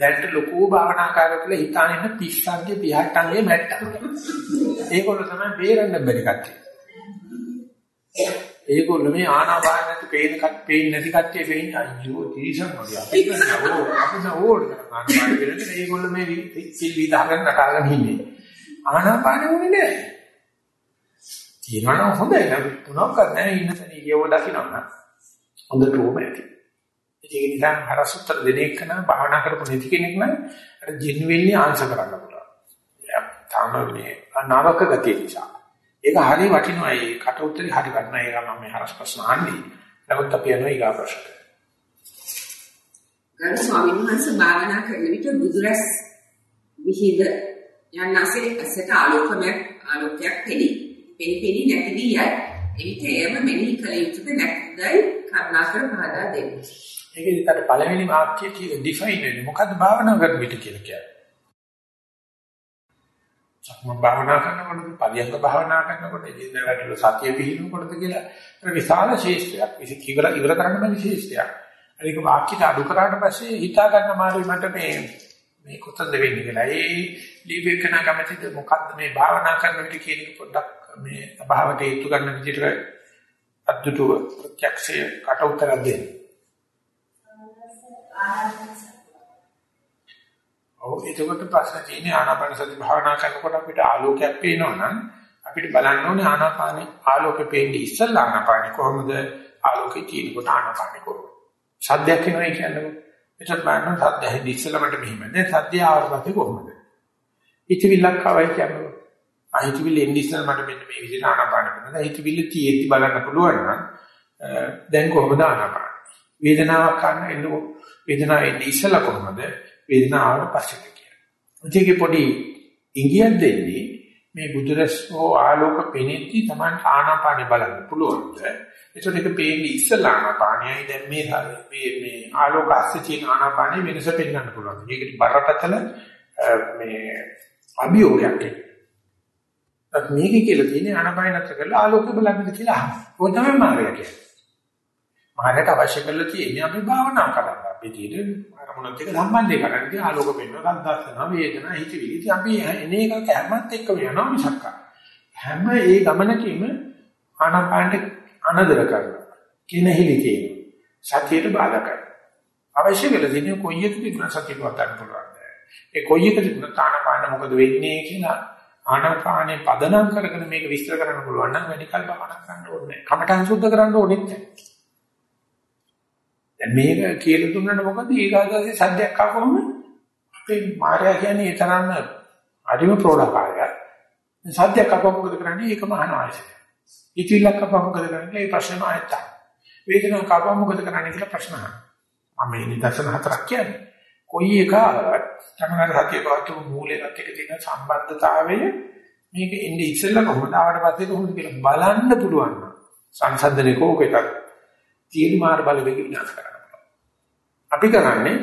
දැන්ට ලොකු භාවනාකාරය කියලා හිතාගෙන ඉන්න 30න්ගේ 50න්ගේ මැට්ටා. ඒගොල්ලෝ තමයි බේරන්න බැරි කට්ටිය. ඒගොල්ලෝ මේ ආනාපාන නැති පේන කට පේන්නේ නැති කට්ටිය වෙන්නේ අයියෝ තීසන් වගේ. අපි නෝ අපි නෝ ආනාපාන වෙනද ඒගොල්ලෝ මේ සිල් විදාගෙන නටාගෙන ඉන්නේ. ආනාපාන උනේ නැහැ. තියනවා හොඳයි නේද? තුනක්වත් නැහැ ඉන්න තැන ඉරියව්ව දකින්න. හොඳට ඕම ඇති. ඒක නිසා හරසුත්තර දෙන එක නම් භාවනා කරපු නැති කෙනෙක් නම් අර ජෙනුවින්ලි ආන්සර් කරන්න පුළුවන්. තාම මේ නාවක ගතිය නිසා. ඒක හරිය වටිනවා. ඒ කට උත්තරي හරි වටිනවා. ඒක මම මේ හරස් ප්‍රශ්න අහන්නේ. නමුත් අපි යනවා ඊගා ප්‍රශ්නට. ගරු ස්වාමීන් වහන්සේ භාවනා කරන විට බුදුරස් විහිද යන්නසේ ඇසට ආලෝකමක් ආලෝකයක් පෙනී. පෙනී පෙනී නැති වී යයි. එවිට එයම මෙනෙහි කළ යුතුද නැත්දයි කරුණාකර පහදා දෙන්න. ඒකේ ඊට පළවෙනි වාක්‍යය ඩිෆයින් වෙන්නේ මොකද්ද භාවනා කරන විට කියලා කියන්නේ. සක්ම භාවනා කරනකොට පරියන්ක භාවනා කරනකොට ඉදින්දා වැඩිල සතිය පිහිනුකොටද කියලා ඒක විශාල ශේෂ්ත්‍රයක්. ඒක ඉවර ඉවර කරන්න බැරි ශේෂ්ත්‍රයක්. ඒක වාක්‍යයට අඩු කරාට පස්සේ හිතා ගන්න මාරුයි මට මේ මේ කොතනද වෙන්නේ කියලා. ඒ දීපේකන කැමතිද මොකද්ද මේ භාවනා කරන විට කියන එක පොඩ්ඩක් මේ අභාවට හේතු ගන්න විදිහට අද්දුටුව ප්‍රත්‍යක්ෂය කට උතර දෙන්න. ඔව් එතකොට ප්‍රශ්න තියෙන්නේ ආනාපාන සති භාවනා කරනකොට අපිට ආලෝකයක් පේනවා නම් අපිට බලන්න ඕනේ ආනාපානේ ආලෝකෙ පේන්නේ ඉස්සල්ලා ආනාපානේ කොහොමද? ආලෝකෙ තියෙනකොට ආනාපානේ කොහොමද? සද්දයක් එනවා කියන්නේ. එතකොට බලන්න සද්ද හැදි ඉස්සල්ලා මට මෙහිම. දැන් සද්ද ආවර්තේ කොහොමද? ඉතිවිල්ලක් ආවයි කියන්නේ. අහිතවිල්ල එන්නේ ඉස්සල්ලා මට මෙන්න මේ විදිහට ආනාපාන කරනවා අහිතවිල්ල තියෙද්දි බලන්න පුළුවන් නම් දැන් කොහොමද ආනාපාන? වේදනාවක් ගන්න එන්නකො වේදනාව එන්නේ ඉස්සලා කොහොමද? වේදනාවට පස්සේ කියලා. ඒකේ පොඩි ඉංගියක් දෙන්නේ මේ බුදුරස්ෝ ආලෝක පෙනෙද්දි Taman ආනාපානෙ බලන්න පුළුවන්ද? ඒකට ඒක පේන්නේ ඉස්සලා ආනාපානයයි දැන් මේ මේ මේ ආලෝක අස්සේ තියෙන ආනාපානෙ වෙනස පෙන්වන්න පුළුවන්. මේකට බරපතල මේ අභියෝගයක් එක්ක. මේක කියලා තියෙන්නේ ආනාපාන නතර කරලා ආලෝක බලන්නද කියලා අහනවා. ඔය තමයි මාර්ගය කියන්නේ. මාර්ගයට අවශ්‍ය කරලා තියෙන්නේ අපි භාවනා කරන්න. අපි තියෙන අරමුණත් එක්ක සම්බන්ධය කරන්නේ ඉතින් ආලෝක වෙනවා සද්දස්සන වේදනා හිතවිලි. ඉතින් අපි එන එකක් හැමත් එක්කම යනවා මිසක් හැම ඒ ගමනකීම ආනාපානට අනදර කරනවා. කිනහිලි කියනවා සතියට බාධා කරනවා. අවශ්‍ය කියලා දෙන්නේ කොයි එකද ඉන්න සතියට වතන්න පුළුවන් ඒ කොයි එකද ඉන්න ආනාපාන මොකද වෙන්නේ කියලා ආනාපානේ පදනම් කරගෙන මේක විස්තර කරන්න පුළුවන් නම් වැඩි කල් භාවනා කරන්න ඕනේ නැහැ කමඨං සුද්ධ කරන්න ඕනෙත් නැහැ දැන් මේක කියලා දුන්නාට මොකද ඊගාදාසේ සද්දයක් ආවම අපේ මාර්යා කියන්නේ ඒ තරම්ම අදිම ප්‍රෝඩකාරයක්. සද්දයක් ආවම මොකද කරන්නේ? ඒකම අහන ආයතනය. ඉතිවිලක් ආවම මොකද කරන්නේ? ඒ ප්‍රශ්නම ආයතන. වේදනාවක් ආවම මොකද කරන්නේ කියලා ප්‍රශ්න අහනවා. මම මේ නිදර්ශන හතරක් කියන්නේ. කොයි එක තමනට සතිය පවත්වපු මූලයකට එක තියෙන සම්බන්ධතාවය මේක ඉන්නේ ඉස්සෙල්ලා කොහොමද ආවට පස්සේ කොහොමද කියලා බලන්න පුළුවන්. සංසන්දනේ කෝකෙට තීර්මාන බලවේග විනාශ කරනවා. අපි කරන්නේ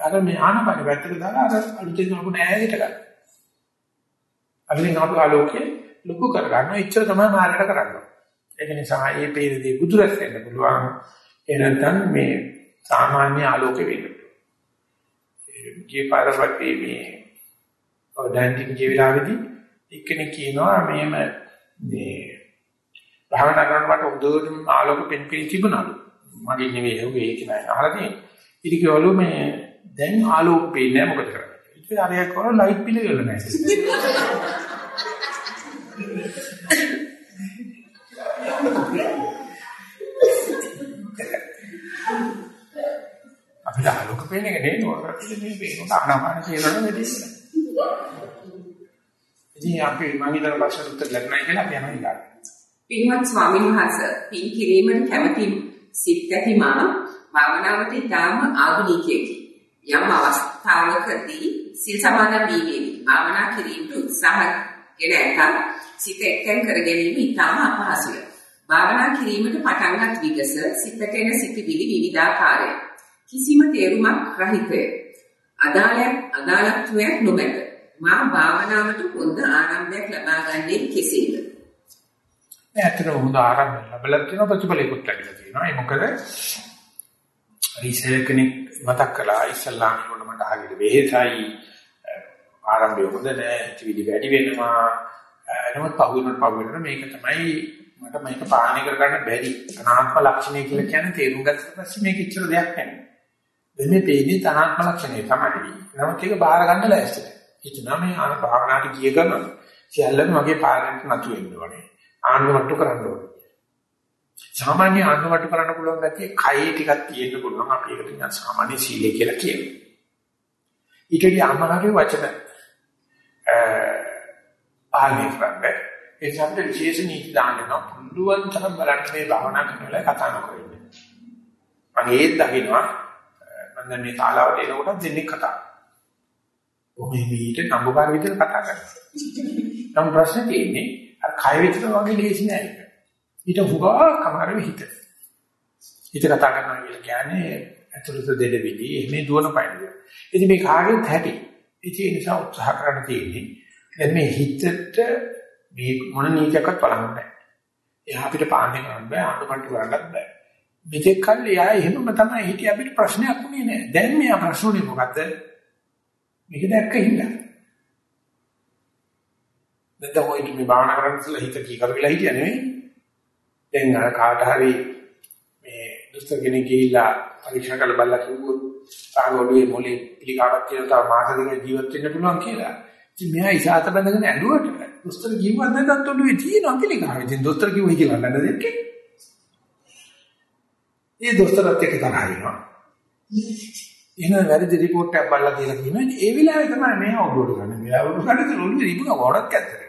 අර මේ ආනපන පැත්තට දාලා අර අලුතෙන් අපු නෑයට ගන්න. අලුතෙන් අපු ආලෝකයේ ලොකු කර ගන්නවා. ඉච්චර තමයි මාරයට කරන්නේ. ඒක නිසා මේ පේරදී බුදුරස් වෙන්න පුළුවන්. ඒ නැත්නම් මේ සාමාන්‍ය ආලෝකෙ වෙන්න. ගිය පාරවටේ මේ ඔය ඩැන්ටින් කිය වෙලාවේදී එක්කෙනෙක් කියනවා මෙහෙම මේ භාවනා කරනකොට උදේටම ආලෝක පෙන්පින් තිබුණාලු. මගේ නෙවෙයි ඒක ඒක නෑ අහලා තියෙන්නේ. ඉතින් කිව්වලු මේ දැන් ආලෝක පේන්නේ මොකද කරන්නේ? ඉතින් අරයා කරා ලයිට් බිල ගල නැහැ. අපිට ආලෝක පේන එක නෙවෙයි ඔයාලට මේ පේන ආනාපාන කියනවා නෙවෙයි. ඉතින් අපි මම හිතන ප්‍රශ්න උත්තර ලැබුණා කියලා අපි යනවා ඊළඟට. පින්වත් ස්වාමීන් වහන්සේ පින් කිරීමට කැමැති සිත් ඇති මා භාවනාවට ඉතාම ආධුනිකයෙකි. යම් අවස්ථාවකදී සිල් සමාදන් වීමේදී භාවනා කිරීමට උත්සාහගෙන ඇතත් සිත එක්තෙන් කර ගැනීම ඉතාම අපහසුය. භාවනා කිරීමට පටන්ගත් විගස සිතට එන සිතිවිලි විවිධාකාරය. කිසිම තේරුමක් රහිතය. අදාළයක් අදාළත්වයක් නොමැත. මා භාවනාවට පොඳ ආරම්භයක් ලබා ගන්නේ කෙසේද? ඇත්තටම හොඳ ආරම්භයක් ලැබලා තියෙන ප්‍රතිඵලයකට ලැබිලා තියෙනවා. ඒ මොකද රිසර්ච් කෙනෙක් මතක් කළා ඉස්ලාම් වල මට හරියට වෙහෙසයි ආරම්භය හොඳ නෑ ත්‍රිවිධ වැඩි වෙනවා එනමුත් පහුවෙනට පහුවෙනට මේක තමයි මට මේක පාලනය කරගන්න බැරි අනාත්ම ලක්ෂණය කියලා කියන්නේ තේරුම් ගත්තට පස්සේ මේක ඉච්චර දෙයක් නැහැ. දෙන්නේ තේදී අනාත්ම ලක්ෂණය තමයි. නමුත් ඒක බාර ගන්න ලෑස්ති නැහැ. හිතනවා මේ ආන භාවනාවට ගිය ගමන් සියල්ලම මගේ පාරකට නතු වෙන්න ඕනේ. ආන්දමට්ටු කරන්න ඕනේ. සාමාන්‍ය ආන්දමට්ටු කරන්න පුළුවන් ගැතිය කයේ ටිකක් තියෙන්න පුළුවන් අපි ඒකට නිකන් සාමාන්‍ය සීලය කියලා කියනවා. ඊටදී අමරගේ වචන පාලනය කරන්නේ ඒ සම්පත විශේෂ නීති දාන්න පුළුවන් තරම් බලන්න මේ භාවනා කරන වෙලාවේ කතා නොකරන්න. මම ඒත් දකින්නවා මම දැන් මේ තාලාවට එනකොට දෙන්නේ කතා. ඔහේ මීට නම්බුකාර විදිහට කතා කරනවා. නම් ප්‍රශ්නේ තියෙන්නේ අර කය විතර වගේ ලේසි නෑ ඒක. ඊට හුඟා කමාරෙ හිත. හිත කතා කරනවා කියලා කියන්නේ ඇතුළත දෙඩවිලි එහෙම දුවන පයින්ද. ඉතින් මේ කාගෙත් හැටි. ඉතින් ඒ නිසා උත්සාහ කරන්න තියෙන්නේ දැන් මේ හිතට මේ මොන නීතියක්වත් බලන්න බෑ. එයා අපිට පාලනය කරන්න බෑ, අනුකම්ප කරන්නත් බෑ. මෙතෙක් කල් එයා එහෙමම තමයි හිටිය අපිට ප්‍රශ්නයක් වුණේ නෑ. දැන් මෙයා ප්‍රශ්නේ මොකද්ද? මේක දැක්ක හින්දා. නැත්නම් ඔය මේ භාවනා කරන්න ඉස්සලා හිත කී කරවිලා හිටියා නෙවෙයි. දැන් අර කාට හරි මේ දුස්තර කෙනෙක් ගිහිල්ලා පරීක්ෂා කරලා බලලා කිව්වොත් ආගොඩුවේ මොලේ පිළිකාවක් තියෙන තව මාස දෙකක් ජීවත් වෙන්න පුළුවන් කියලා. ඉතින් මෙයා ඉසాత බඳගෙන ඇඬුවට දොස්තර කිව්වත් නැත්නම් ඔළුවේ තියෙන පිළිකාව. ඉතින් දොස්තර කිව්වයි කියලා නේද දෙන්නේ? ඒ දොස්තරත් එක්ක තරහ වෙනවා. එහෙනම් වැරදි රිපෝට් එකක් බලලා කියලා කියනවා. ඒ වෙලාවේ තමයි මෙයා ඔළුවට ගන්න. මෙයා ඔළුව ගන්න ඔළුවේ රිපුණ ගොඩක් ඇත්තට.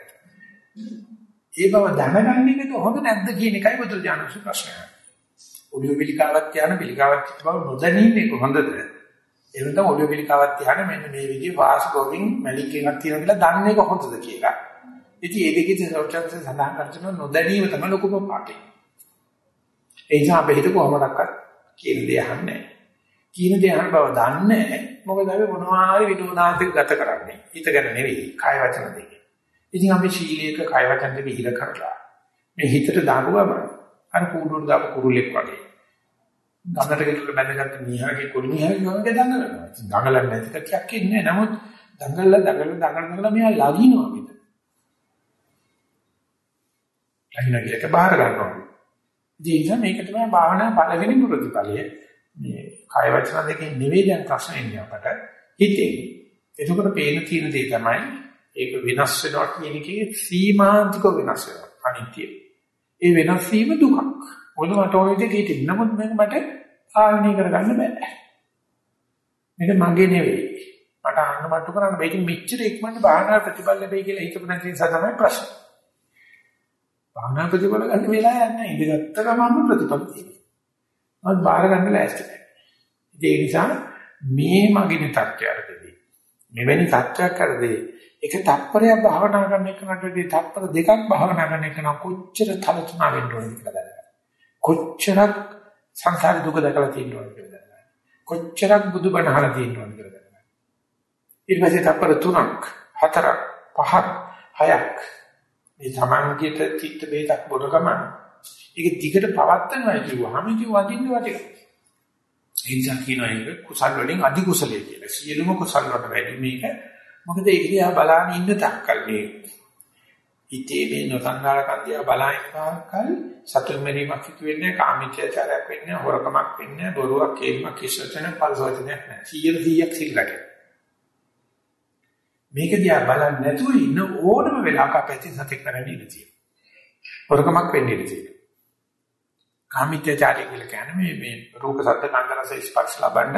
ඒ බව දැනගන්න එකද හොඳ නැද්ද කියන එකයි බුදුරජාණන්සේ ප්‍රශ්නය. ඔළුව පිළිකාවක් කියන පිළිකාවක් බව නොදැනීම එක හොඳද? එහෙම නැත්නම් ඔළුව පිළිකාවක් තියන මෙන්න මේ විදිහේ ෆාස්ට් ගෝවින් මැලික් එකක් තියෙනවා කියලා දන්නේ කොහොමද කියලා. ඉතින් ඒ දෙකේ සෞඛ්‍යංශ සඳහන් කරන නොදැනීම තමයි ලොකුම පාඩේ. ඒ නිසා අපි හිත කොහොමදක්වත් කියන දේ අහන්නේ කියන දේ අහන බව දන්නේ මොකද අපි මොනවා හරි විනෝදාන්තික ගත කරන්නේ. හිත ගැන නෙවෙයි, කාය වචන දෙකේ. ඉතින් අපි ශීලයක කාය වචන දෙක ඉහිල කරලා මේ හිතට දාගුවම අර කූඩුවට දාපු කුරුල්ලෙක් වගේ. ගඟට ගෙතුල බැඳගත්ත මිහාගේ කුරුමිහාගේ වගේ දඟලනවා. ඉතින් දඟලන්නේ නැති කතියක් ඉන්නේ. නමුත් දඟලලා දඟලලා දඟලලා මෙයා ලගිනවා මෙතන. ලගින විදිහට බාහිර ගන්නවා. ඉතින් මේක තමයි භාවනා පළවෙනි ප්‍රතිපලය. මේ කාය වචන දෙකේ නෙවෙයි දැන් ප්‍රශ්න එන්නේ අපට හිතේ. එතකොට පේන තියෙන දේ තමයි ඒක වෙනස් වෙනවා කියන එකේ සීමාන්තික වෙනස් වෙනවා. අනිත්‍ය. ඒ වෙනස් වීම දුකක්. මොකද මට ඕන විදිහට හිටින්න නමුත් මේක මට පාලනය කරගන්න බෑ. මේක මගේ නෙවෙයි. මට අහන්න මට්ටු කරන්න බෑ. ඉතින් මෙච්චර ඉක්මනට භාවනා ප්‍රතිඵල ලැබෙයි කියලා හිතපු නැති නිසා තමයි ප්‍රශ්න. භාවනා ප්‍රතිඵල ගන්න වෙලා යන්නේ ඉඳගත්ත ගමන්ම ප්‍රතිඵල තියෙනවා. මම බාර ගන්න ලෑස්ති නැහැ. ඒ නිසා මේ මගින තත්ත්වයකදී මෙවැනි තත්ත්වයක් කරදී එක තත්පරයක් භාවනා කරන එක නටදී තත්පර දෙකක් භාවනා කරන එක නම් කොච්චර තලතුණා වෙන්න ඕනද කියලා දැනගන්න. කොච්චරක් සංසාර දුක දැකලා තියෙනවද කියලා දැනගන්න. කොච්චරක් බුදුබණ අහලා තියෙනවද කියලා දැනගන්න. ඊට පස්සේ තත්පර තුනක්, හතරක්, පහක්, හයක් මේ තමන්ගේට චිත්ත වේදක් බොන ගමන් ඒක දිගට පවත්නවා කිව්වහම කිව්ව අදින්න වටිනවා. ඒ නිසා කියනවා ඒක කුසල් වලින් අධි කුසලයේ කියලා. සියලුම කුසල් වලට වැඩි මේක. මොකද ඒ දිහා බලන ඉන්න තක්කල් මේ හිතේ මේ නොසංගාලකන්දිය බලන තාක්කල් සතුන් මෙරීමක් සිදු වෙන්නේ කාමීත්‍යචාරයක් වෙන්නේ හොරකමක් වෙන්නේ බොරුවක් කේමක් කිසිවචන පරිසවචනයක් නැහැ 100 100ක් සිල්ලට මේක දිහා බලන්නේ නැතුව ඉන්න ඕනම වෙලාවක අපැති සතෙක් කරන්නේ ඉඳී හොරකමක් වෙන්නේ ඉඳී කාමීත්‍යචාරය කියලා කියන්නේ මේ මේ රූප සද්ද ගන්ධ රස ස්පර්ශ ලබන්න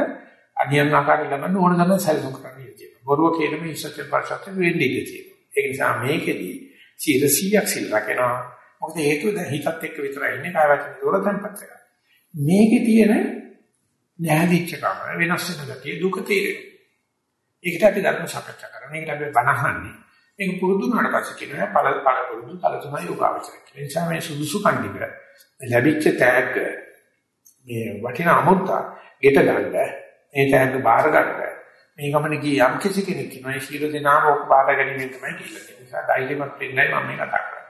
අනියම් ආකාරයෙන් ලබන්න ඕන තරම් සැලසුම් කරන්න ඉඳී බොරුව කියන මේ ඉස්සත් පරිසත් වෙන්නේ ඉඳී ඒ නිසා මේකෙදී 100ක් සිල් රැකෙනවා. මොකද හේතුව දැන් හිතත් එක්ක විතරයි ඉන්නේ කාය වචන දොර තැන්පත් කරලා. මේකේ තියෙන නැහැදිච්ච කම වෙනස් වෙන ගතිය දුක තේරෙනවා. ඒකට අපි ධර්ම සාකච්ඡා කරනවා. මේකට අපි බණහන්නේ. මේක පුරුදු වුණාට පස්සේ කියනවා පළ පළ පුරුදු පළ තමයි යෝගාවචරය. ඒ නිසා මේ සුදුසු කණ්ඩික ලැබිච්ච තෑග්ග මේ වටිනා අමුත්ත ගෙට ගන්න මේ තෑග්ග බාර ගන්න මේ ගමන ගිය යම් කිසි කෙනෙක් ඉන්නවා ඒ සියලු දෙනාම ඔක බාර ගැනීමෙන් තමයි කියලා නිසා ධෛර්යමත් වෙන්නයි මම මේ කතා කරන්නේ.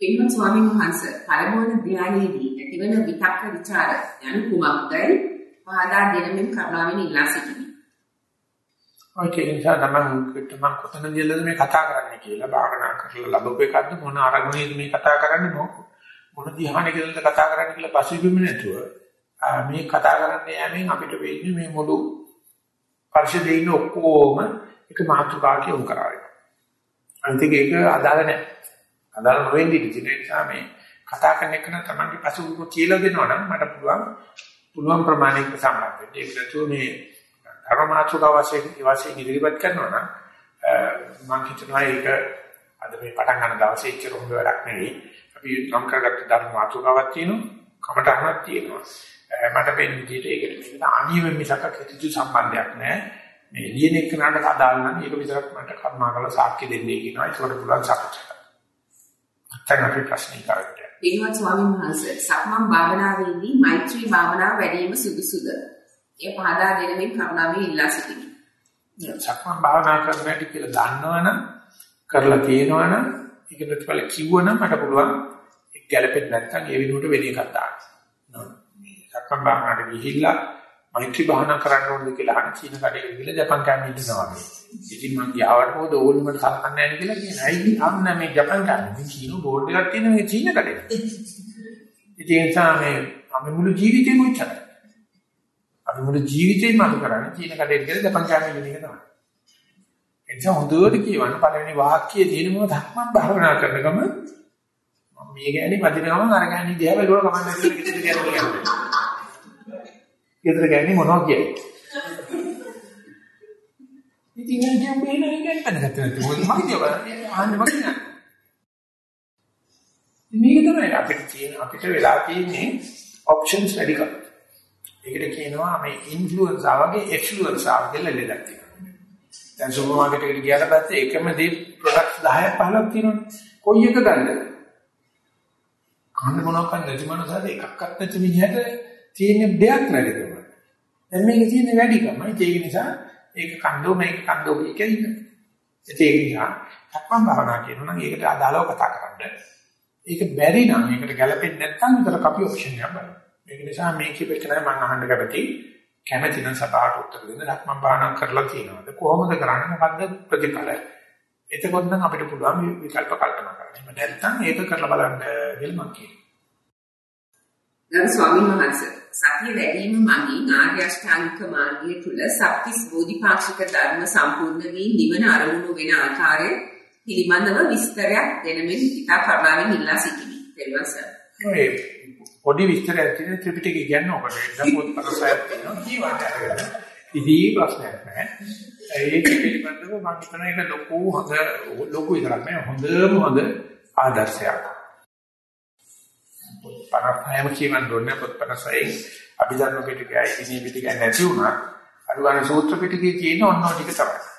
පින්වත් ස්වාමීන් වහන්සේ පළමුවන ධ්‍යානයේදී ඇතිවන විතක්ක ਵਿਚාර යන කුමක්දයි පහදා දෙනමින් කරුණාවෙන් ඉල්ලා සිටිමි. ඔය කියන නිසා තමයි මම කොතනදීද මේ කතා කරන්නේ කියලා භාවනා කරලා ලැබුව එකක්ද මොන අරමුණේද මේ කතා කරන්නේ මොන ධ්‍යානෙකද කතා කරන්නේ කියලා පසුබිම නැතුව මේ කතා කරන්නේ යමින් අපිට වෙන්නේ මේ මුළු පරිශදේ ඉන්න ඔක්කොම එක මාතෘකාවක් යොමු කරාවේ. අනිත් ඒක අදාළ නැහැ. අදාළ නොවෙන්නේ ඉතින් ඒ නිසා මේ කතා කරන එක නම් Tamange පසුබිම කියලා දෙනවා නම් මට පුළුවන් පුළුවන් ප්‍රමාණයක සම්බන්ධ වෙන්න. ඒක නැතුව මේ ධර්මාතුක වශයෙන් වශයෙන් ඉදිරිපත් කරනවා නම් මම හිතනවා ඒක අද මේ පටන් ගන්න දවසේ ඉච්චර හොඳ වැඩක් නෙවෙයි. අපි නම් කරගත්ත ධර්මාතුකාවක් තියෙනවා, කමටහනක් තියෙනවා. මට පෙනෙන විදිහට ඒකට මේකට අනියම මිසක කිසි සම්බන්ධයක් නැහැ. මේ ලියන එක්කනට අදාළ නම් ඒක විතරක් මට කර්මා කරලා සාක්ෂි දෙන්නේ කියනවා. ඒකට පුළුවන් සාකච්ඡා කරන්න. අත්‍යන්ත අපි ප්‍රශ්න ඉදිරියට. පින්වත් ස්වාමීන් වහන්සේ සක්මන් භාවනාවේදී මෛත්‍රී භාවනාව වැඩිම සුදුසුද? ඒ පහදා දෙනමින් කරුණාවෙන් ඉල්ලා සිටිමි. සක්මන් භාවනා කරන්නට කියලා දන්නවනම් කරලා තියෙනවනම් ඒක ප්‍රතිඵල කිව්වනම් මට පුළුවන් ඒක ගැලපෙන්නේ නැත්නම් ඒ විදිහට වෙන එකක් දාන්න. සක්මන් භාවනාවට ගිහිල්ලා මෛත්‍රී භාවනා කරන්න ඕනද කියලා අහන චීන කඩේ ගිහලා ජපන් කන්නේ ඉන්නවා වගේ. ඉතින් මං ගියාවට මොකද ඕල්මට සලකන්නේ නැහැ කියලා කියනවා. ඇයි අන්න මේ ජපන් කන්නේ? ඉතින් චීන බෝඩ් එකක් තියෙන මේ චීන කඩේ. ඉතින් ඒ නිසා මේ අපි මුළු ජීවිතේම උච්චරයි. අපි මුළු ජීවිතේම අද කරන්නේ චීන කඩේ ගිහලා ජපන් කන්නේ කියන එක තමයි. ඒ නිසා හොඳට කියවන්න පළවෙනි වාක්‍යයේ තියෙන මොකද ධර්ම භාවනා කරන ගම මම මේ ගෑණි පදිනවම අර ගෑණි දිහා බැලුවා කමන්න කියලා කිව්ව දෙයක් ගෙදර ගෑණි මොනවා කියන්නේ. ඉතින් මම කියන්නේ නෑ ගෑණි පදගත්ත නැති මොකද මම කියව අහන්න මගේ නෑ. මේක තමයි අපිට තියෙන අපිට වෙලා තියෙන්නේ ඔප්ෂන්ස් වැඩි කරලා. ඒකට කියනවා මේ ඉන්ෆ්ලුවන්ස් ආවගේ එක්ස්ලුවන්ස් ආව කියලා ලෙඩක් තියෙනවා. දැන් සුපර් මාකට් එකට ගියාට පස්සේ එකම දේ ප්‍රොඩක්ට්ස් 10ක් 15ක් තියෙනවනේ. කොයි එක ගන්නද? කන්න මොනවක් නැති මනසට එකක්වත් නැති මිනිහට තියෙන දෙයක් නැතිකම. දැන් මේකේ තියෙන වැඩිකම. ඒක නිසා ඒක කන්දෝ මේක කන්දෝ කියලා ඉන්න. ඒක නිසා සක්මන් භාවනා කියනවා නම් ඒකට අදාළව කතා කරන්න. ඒක බැරි නම් මේකට ගැළපෙන්නේ නැත්නම් විතර අපි ඔප්ෂන් එකක් බලමු. ඒක නිසා මේ කිපෙක නෑ මම අහන්න කැමති කැමති නම් සභාවට උත්තර දෙන්න සක්මන් භාවනා කරලා තියෙනවද කොහොමද කරන්නේ මොකද්ද ප්‍රතිඵල? එතකොට නම් අපිට පුළුවන් විකල්ප කල්පනා කරන්න. නැත්නම් ඒක කරලා බලන්න කියලා මම කියනවා. ගරු ස්වාමීන් වහන්සේ සතිය වැඩිම මගින් ආර්ය අෂ්ටාංගික මාර්ගය තුල සත්‍තිස් බෝධිපාක්ෂික ධර්ම සම්පූර්ණ වී නිවන අරමුණු වෙන ආකාරය පිළිබඳව විස්තරයක් දෙනමින් ඉතා කරුණාවෙන් ඉල්ලා සිටිමි. දෙවියන්සර්. ඔය පොඩි විස්තරයක් තියෙන ත්‍රිපිටකය කියන්නේ ඔකට එන්න පොත් පරසයක් තියෙනවා කියවට. ඉතින් ප්‍රශ්නයක් නැහැ. ඒක පිළිබඳව මම හිතන එක ලොකු හොඳ ලොකු විතරක් නෙවෙයි හොඳම හොඳ ආදර්ශයක්. 56ම කියන්න දුන්නේ පොත් 56න් අභිධර්ම පිටකයයි ඉනි පිටකයයි නැති වුණා අනුගාන සූත්‍ර පිටකයේ තියෙන ඔන්නෝ ටික තමයි.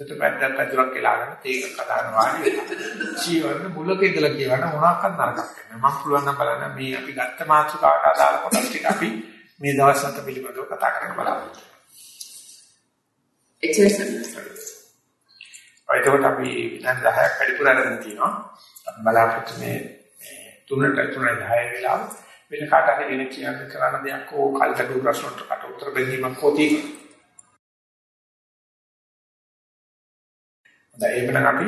හොඳට පැද්දක් පැදුරක් කියලාගෙන තේක කතාන වාඩි ජීවන මුලක ඉඳලා කියවන මොනක්වත් නරකක් නෑ. මම පුළුවන් නම් බලන්න මේ අපි ගත්ත මාතෘකාවට අදාළ කොටස් ටික අපි මේ දවස් හත පිළිබඳව කතා කරන්න බලමු. එච්චරයි. ඒකට අපි විනාඩි 10ක් වැඩිපුර අරගෙන තියෙනවා. බලාපොරොත්තු මේ තුනට තුනයි 10 වෙලාව වෙන කාට හරි වෙන කියන්න කරන්න දෙයක් ඕ කල්තඩු ප්‍රශ්නට කට උත්තර දෙන්නීමක් හොති දැන් එහෙනම් අපි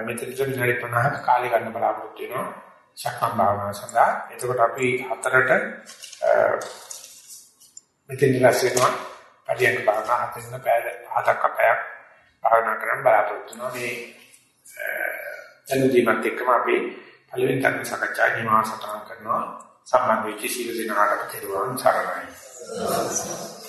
මෙතන විනාඩි 50ක කාලය ගන්න බලාපොරොත්තු වෙනවා ශක්මන් භාවනාව සඳහා. එතකොට අපි හතරට මෙතන ඉඳලා වෙනවා පරියන්ක භාවනා හතෙන් පැය හතක් පැයක් භාවනා කරන්න බලාපොරොත්තු වෙනවා. මේ දැනුදීමත් එක්කම අපි පළවෙනි ධර්ම සාකච්ඡා නිමාසතන කරනවා. සම්බන්ධ වෙච්ච සීල දිනාකට කෙරුවන් සරණයි.